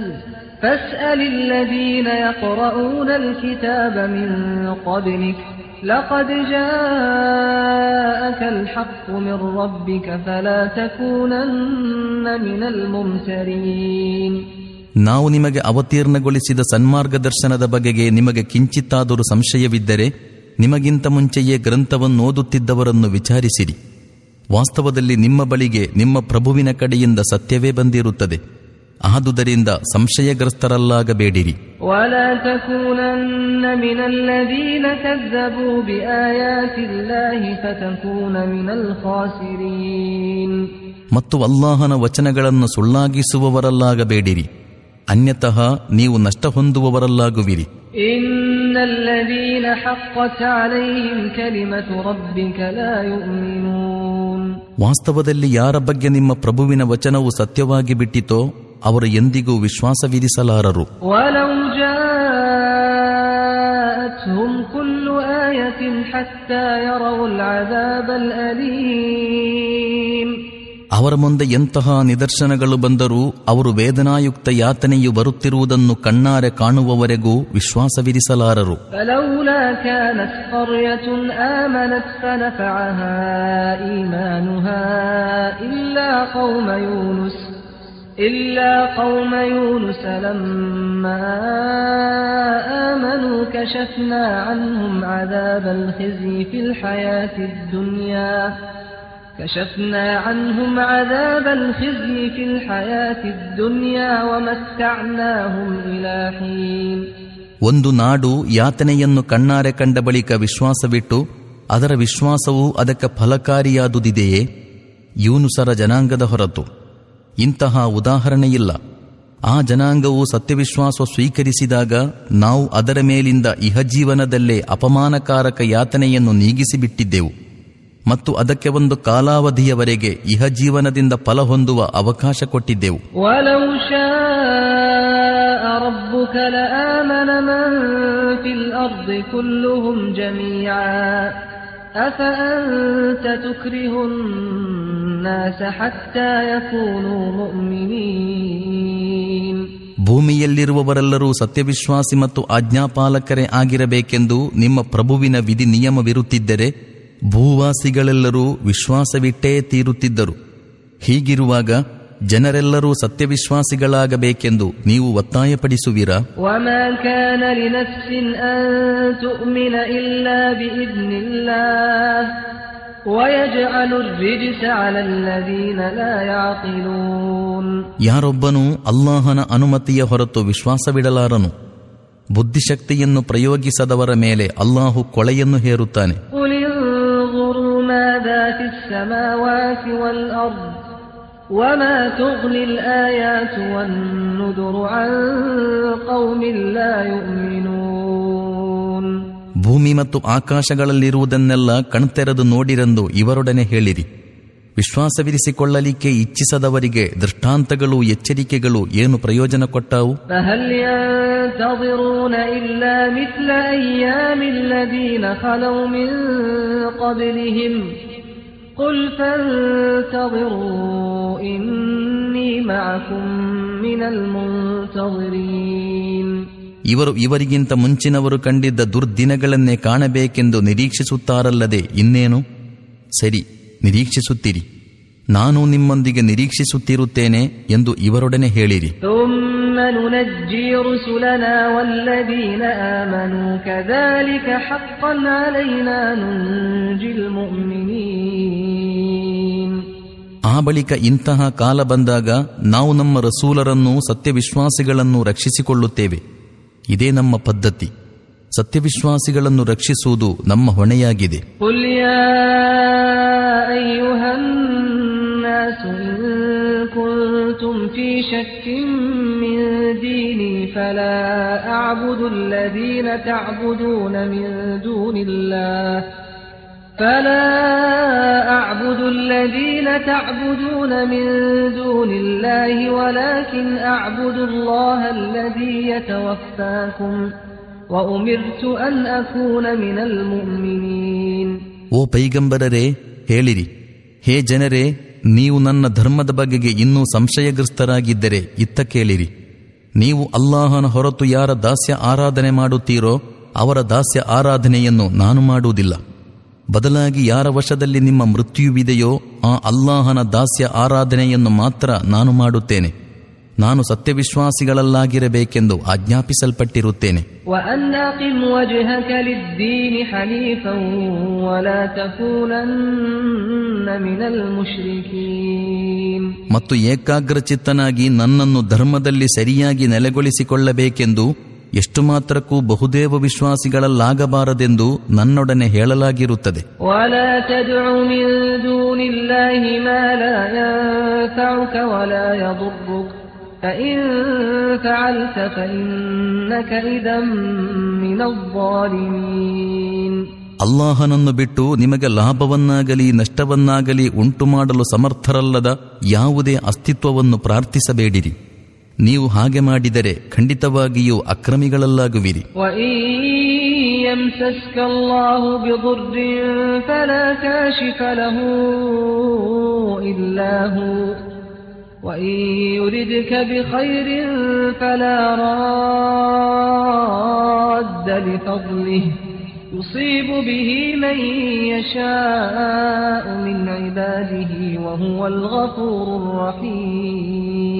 فاسأل الذين يقرؤون الكتاب من قبلك لقد جاءك الحق من ربك فلا تكونن من الممترين ನಾವು ನಿಮಗೆ ಅವತೀರ್ಣಗೊಳಿಸಿದ ಸನ್ಮಾರ್ಗದರ್ಶನದ ಬಗೆಗೆ ನಿಮಗೆ ಕಿಂಚಿತ್ತಾದರೂ ಸಂಶಯವಿದ್ದರೆ ನಿಮಗಿಂತ ಮುಂಚೆಯೇ ಗ್ರಂಥವನ್ನು ಓದುತ್ತಿದ್ದವರನ್ನು ವಿಚಾರಿಸಿರಿ. ವಾಸ್ತವದಲ್ಲಿ ನಿಮ್ಮ ಬಳಿಗೆ ನಿಮ್ಮ ಪ್ರಭುವಿನ ಕಡೆಯಿಂದ ಸತ್ಯವೇ ಬಂದಿರುತ್ತದೆ. ಆದುದರಿಂದ ಸಂಶಯಗ್ರಸ್ತರಲ್ಲಾಗಬೇಡಿರಿ. ಮತ್ತು ಅಲ್ಲಾಹನ ವಚನಗಳನ್ನು ಸುಳ್ಳಾಗಿಸುವವರಲ್ಲಾಗಬೇಡಿರಿ. ಅನ್ಯತಃ ನೀವು ನಷ್ಟ ಹೊಂದುವವರಲ್ಲಾಗುವಿರಿ ವಾಸ್ತವದಲ್ಲಿ ಯಾರ ಬಗ್ಗೆ ನಿಮ್ಮ ಪ್ರಭುವಿನ ವಚನವು ಸತ್ಯವಾಗಿ ಬಿಟ್ಟಿತೋ ಅವರು ಎಂದಿಗೂ ವಿಶ್ವಾಸ ವಿಧಿಸಲಾರರು ಕುಲ್ಲು ಅವರ ಮುಂದೆ ಎಂತಹ ನಿದರ್ಶನಗಳು ಬಂದರೂ ಅವರು ವೇದನಾಯುಕ್ತ ಯಾತನೆಯು ಬರುತ್ತಿರುವುದನ್ನು ಕಣ್ಣಾರೆ ಕಾಣುವವರೆಗೂ ವಿಶ್ವಾಸವಿರಿಸಲಾರರು فلولا كانت قرية آمنت فنفعها إيمانها إلا قوم يونس إلا قوم يونس لما آمنوا كشفنا عنهم عذاب الخزي في الحياة الدنيا كشفنا عنهم عذاب الخزي في الحياة الدنيا ومتعناهم إلى حين ಒಂದು ನಾಡು ಯಾತನೆಯನ್ನು ಕಣ್ಣಾರೆ ಕಂಡ ಬಳಿಕ ವಿಶ್ವಾಸವಿಟ್ಟು ಅದರ ವಿಶ್ವಾಸವು ಅದಕ್ಕೆ ಫಲಕಾರಿಯಾದುದಿದೆಯೇ ಯೂನುಸರ ಜನಾಂಗದ ಹೊರತು ಇಂತಹ ಉದಾಹರಣೆಯಿಲ್ಲ ಆ ಜನಾಂಗವು ಸತ್ಯವಿಶ್ವಾಸ ಸ್ವೀಕರಿಸಿದಾಗ ನಾವು ಅದರ ಮೇಲಿಂದ ಇಹಜೀವನದಲ್ಲೇ ಅಪಮಾನಕಾರಕ ಯಾತನೆಯನ್ನು ನೀಗಿಸಿಬಿಟ್ಟಿದ್ದೆವು ಮತ್ತು ಅದಕ್ಕೆ ಒಂದು ಕಾಲಾವಧಿಯವರೆಗೆ ಇಹ ಜೀವನದಿಂದ ಫಲ ಹೊಂದುವ ಅವಕಾಶ ಕೊಟ್ಟಿದ್ದೆವು. ಭೂಮಿಯಲ್ಲಿರುವವರೆಲ್ಲರೂ ಸತ್ಯವಿಶ್ವಾಸಿ ಮತ್ತು ಆಜ್ಞಾಪಾಲಕರೇ ಆಗಿರಬೇಕೆಂದು ನಿಮ್ಮ ಪ್ರಭುವಿನ ವಿಧಿ ನಿಯಮವಿರುತ್ತಿದ್ದರೆ ಭೂವಾಸಿಗಳೆಲ್ಲರೂ ವಿಶ್ವಾಸವಿಟ್ಟೇ ತೀರುತ್ತಿದ್ದರು. ಹೀಗಿರುವಾಗ ಜನರೆಲ್ಲರೂ ಸತ್ಯವಿಶ್ವಾಸಿಗಳಾಗಬೇಕೆಂದು ನೀವು ಒತ್ತಾಯಪಡಿಸುವಿರಾ? ಯಾರೊಬ್ಬನೂ ಅಲ್ಲಾಹನ ಅನುಮತಿಯ ಹೊರತು ವಿಶ್ವಾಸವಿಡಲಾರನು. ಬುದ್ಧಿಶಕ್ತಿಯನ್ನು ಪ್ರಯೋಗಿಸದವರ ಮೇಲೆ ಅಲ್ಲಾಹು ಕೊಳೆಯನ್ನು ಹೇರುತ್ತಾನೆ. ماذا في السماوات والأرض وما تغني الآيات والنذر عن قوم لا يؤمنون ಭೂಮಿ ಮತ್ತು ಆಕಾಶಗಳಲ್ಲಿರುವುದನ್ನೆಲ್ಲ ಕಣ್ತೆರೆದು ನೋಡಿರೆಂದು ಇವರೊಡನೆ ಹೇಳಿರಿ ವಿಶ್ವಾಸವಿರಿಸಿಕೊಳ್ಳಲಿಕ್ಕೆ ಇಚ್ಛಿಸದವರಿಗೆ ದೃಷ್ಟಾಂತಗಳು ಎಚ್ಚರಿಕೆಗಳು ಏನು ಪ್ರಯೋಜನ ಕೊಟ್ಟವು? ಇವರು ಇವರಿಗಿಂತ ಮುಂಚಿನವರು ಕಂಡಿದ್ದ ದುರ್ದಿನಗಳನ್ನೇ ಕಾಣಬೇಕೆಂದು ನಿರೀಕ್ಷಿಸುತ್ತಾರಲ್ಲದೆ ಇನ್ನೇನು ಸರಿ ನಿರೀಕ್ಷಿಸುತ್ತೀರಿ. ನಾನು ನಿಮ್ಮೊಂದಿಗೆ ನಿರೀಕ್ಷಿಸುತ್ತಿರುತ್ತೇನೆ ಎಂದು ಇವರೊಡನೆ ಹೇಳಿರಿ. ಆ ಬಳಿಕ ಇಂತಹ ಕಾಲ ಬಂದಾಗ ನಾವು ನಮ್ಮ ರಸೂಲರನ್ನು ಸತ್ಯವಿಶ್ವಾಸಿಗಳನ್ನು ರಕ್ಷಿಸಿಕೊಳ್ಳುತ್ತೇವೆ. ಇದೇ ನಮ್ಮ ಪದ್ಧತಿ. ಸತ್ಯವಿಶ್ವಾಸಿಗಳನ್ನು ರಕ್ಷಿಸುವುದು ನಮ್ಮ ಹೊಣೆಯಾಗಿದೆ. الناس إن كنتم في شك من ديني فلا أعبد الذين تعبدون من دون الله فلا أعبد أعبد الذين تعبدون من دون الله ولكن أعبد الله الذي يتوفاكم وأمرت أن أكون من المؤمنين ಓ ಪೈಗಂಬರರೇ ಹೇಳಿರಿ ಹೇ ಜನರೇ ನೀವು ನನ್ನ ಧರ್ಮದ ಬಗೆಗೆ ಇನ್ನೂ ಸಂಶಯಗ್ರಸ್ತರಾಗಿದ್ದರೆ ಇತ್ತ ಕೇಳಿರಿ. ನೀವು ಅಲ್ಲಾಹನ ಹೊರತು ಯಾರ ದಾಸ್ಯ ಆರಾಧನೆ ಮಾಡುತ್ತೀರೋ ಅವರ ದಾಸ್ಯ ಆರಾಧನೆಯನ್ನು ನಾನು ಮಾಡುವುದಿಲ್ಲ. ಬದಲಾಗಿ ಯಾರ ವಶದಲ್ಲಿ ನಿಮ್ಮ ಮೃತ್ಯುವಿದೆಯೋ ಆ ಅಲ್ಲಾಹನ ದಾಸ್ಯ ಆರಾಧನೆಯನ್ನು ಮಾತ್ರ ನಾನು ಮಾಡುತ್ತೇನೆ. ನಾನು ಸತ್ಯವಿಶ್ವಾಸಿಗಳಲ್ಲಾಗಿರಬೇಕೆಂದು ಆಜ್ಞಾಪಿಸಲ್ಪಟ್ಟಿರುತ್ತೇನೆ. ಮತ್ತು ಏಕಾಗ್ರಚಿತ್ತನಾಗಿ ನನ್ನನ್ನು ಧರ್ಮದಲ್ಲಿ ಸರಿಯಾಗಿ ನೆಲೆಗೊಳಿಸಿಕೊಳ್ಳಬೇಕೆಂದು ಎಷ್ಟು ಮಾತ್ರಕ್ಕೂ ಬಹುದೇವ ವಿಶ್ವಾಸಿಗಳಲ್ಲಾಗಬಾರದೆಂದು ನನ್ನೊಡನೆ ಹೇಳಲಾಗಿರುತ್ತದೆ. ولا تدع من دون الله ما لا ينفعك ولا يضرك فإن فعلت فإنك إذا من الظالمين ಅಲ್ಲಾಹನನ್ನು ಬಿಟ್ಟು ನಿಮಗೆ ಲಾಭವನ್ನಾಗಲಿ ನಷ್ಟವನ್ನಾಗಲಿ ಉಂಟು ಮಾಡಲು ಸಮರ್ಥರಲ್ಲದ ಯಾವುದೇ ಅಸ್ತಿತ್ವವನ್ನು ಪ್ರಾರ್ಥಿಸಬೇಡಿರಿ ನೀವು ಹಾಗೆ ಮಾಡಿದರೆ ಖಂಡಿತವಾಗಿಯೂ ಅಕ್ರಮಿಗಳಲ್ಲಾಗುವಿರಿ وإن وإن يردك بخير فلا راد لفضله يصيب به من يشاء من عباده وهو الغفور الرحيم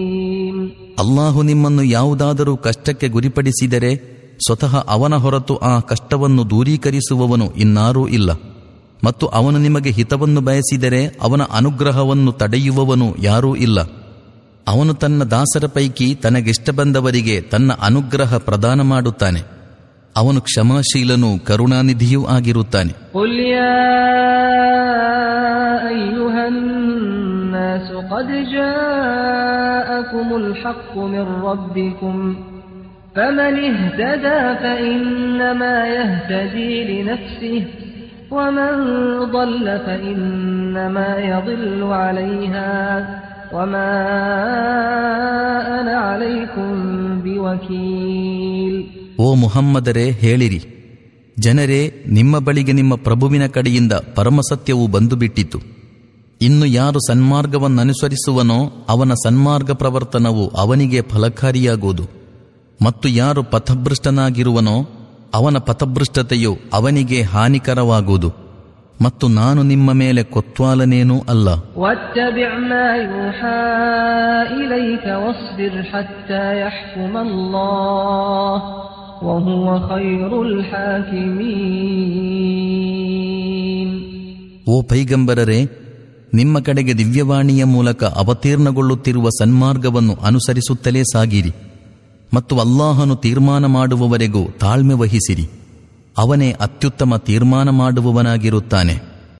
ಅಲ್ಲಾಹು ನಿಮ್ಮನ್ನು ಯಾವುದಾದರೂ ಕಷ್ಟಕ್ಕೆ ಗುರಿಪಡಿಸಿದರೆ ಸ್ವತಃ ಅವನ ಹೊರತು ಆ ಕಷ್ಟವನ್ನು ದೂರೀಕರಿಸುವವನು ಇನ್ನಾರೂ ಇಲ್ಲ ಮತ್ತು ಅವನು ನಿಮಗೆ ಹಿತವನ್ನು ಬಯಸಿದರೆ ಅವನ ಅನುಗ್ರಹವನ್ನು ತಡೆಯುವವನು ಯಾರೂ ಇಲ್ಲ ಅವನು ತನ್ನ ದಾಸರ ಪೈಕಿ ತನಗಿಷ್ಟ ಬಂದವರಿಗೆ ತನ್ನ ಅನುಗ್ರಹ ಪ್ರದಾನ ಮಾಡುತ್ತಾನೆ ಅವನು ಕ್ಷಮಾಶೀಲನೂ ಕರುಣಾನಿಧಿಯೂ ಆಗಿರುತ್ತಾನೆ قل يا أيها الناس قد جاءكم الحق من ربكم فمن اهتدى فإنما يهتدي لنفسه ومن ضل فإنما يضل عليها وما أنا عليكم بوكيل ಓ ಮುಹಮ್ಮದರೇ ಹೇಳಿರಿ ಜನರೇ ನಿಮ್ಮ ಬಳಿಗೆ ನಿಮ್ಮ ಪ್ರಭುವಿನ ಕಡೆಯಿಂದ ಪರಮಸತ್ಯವು ಬಂದು ಬಿಟ್ಟಿತು ಇನ್ನು ಯಾರು ಸನ್ಮಾರ್ಗವನ್ನನುಸರಿಸುವನೋ ಅವನ ಸನ್ಮಾರ್ಗ ಪ್ರವರ್ತನವು ಅವನಿಗೆ ಫಲಕಾರಿಯಾಗುವುದು ಮತ್ತು ಯಾರು ಪಥಭೃಷ್ಟನಾಗಿರುವನೋ ಅವನ ಪಥಭೃಷ್ಟತೆಯು ಅವನಿಗೆ ಹಾನಿಕರವಾಗುವುದು ಮತ್ತು ನಾನು ನಿಮ್ಮ ಮೇಲೆ ಕೊತ್ವಾಲನೇನೂ ಅಲ್ಲ. ಓ ಪೈಗಂಬರರೆ ನಿಮ್ಮ ಕಡೆಗೆ ದಿವ್ಯವಾಣಿಯ ಮೂಲಕ ಅವತೀರ್ಣಗೊಳ್ಳುತ್ತಿರುವ ಸನ್ಮಾರ್ಗವನ್ನು ಅನುಸರಿಸುತ್ತಲೇ ಸಾಗಿರಿ ಮತ್ತು ಅಲ್ಲಾಹನು ತೀರ್ಮಾನ ಮಾಡುವವರೆಗೂ ತಾಳ್ಮೆ ವಹಿಸಿರಿ. ಅವನೇ ಅತ್ಯುತ್ತಮ ತೀರ್ಮಾನ ಮಾಡುವವನಾಗಿರುತ್ತಾನೆ.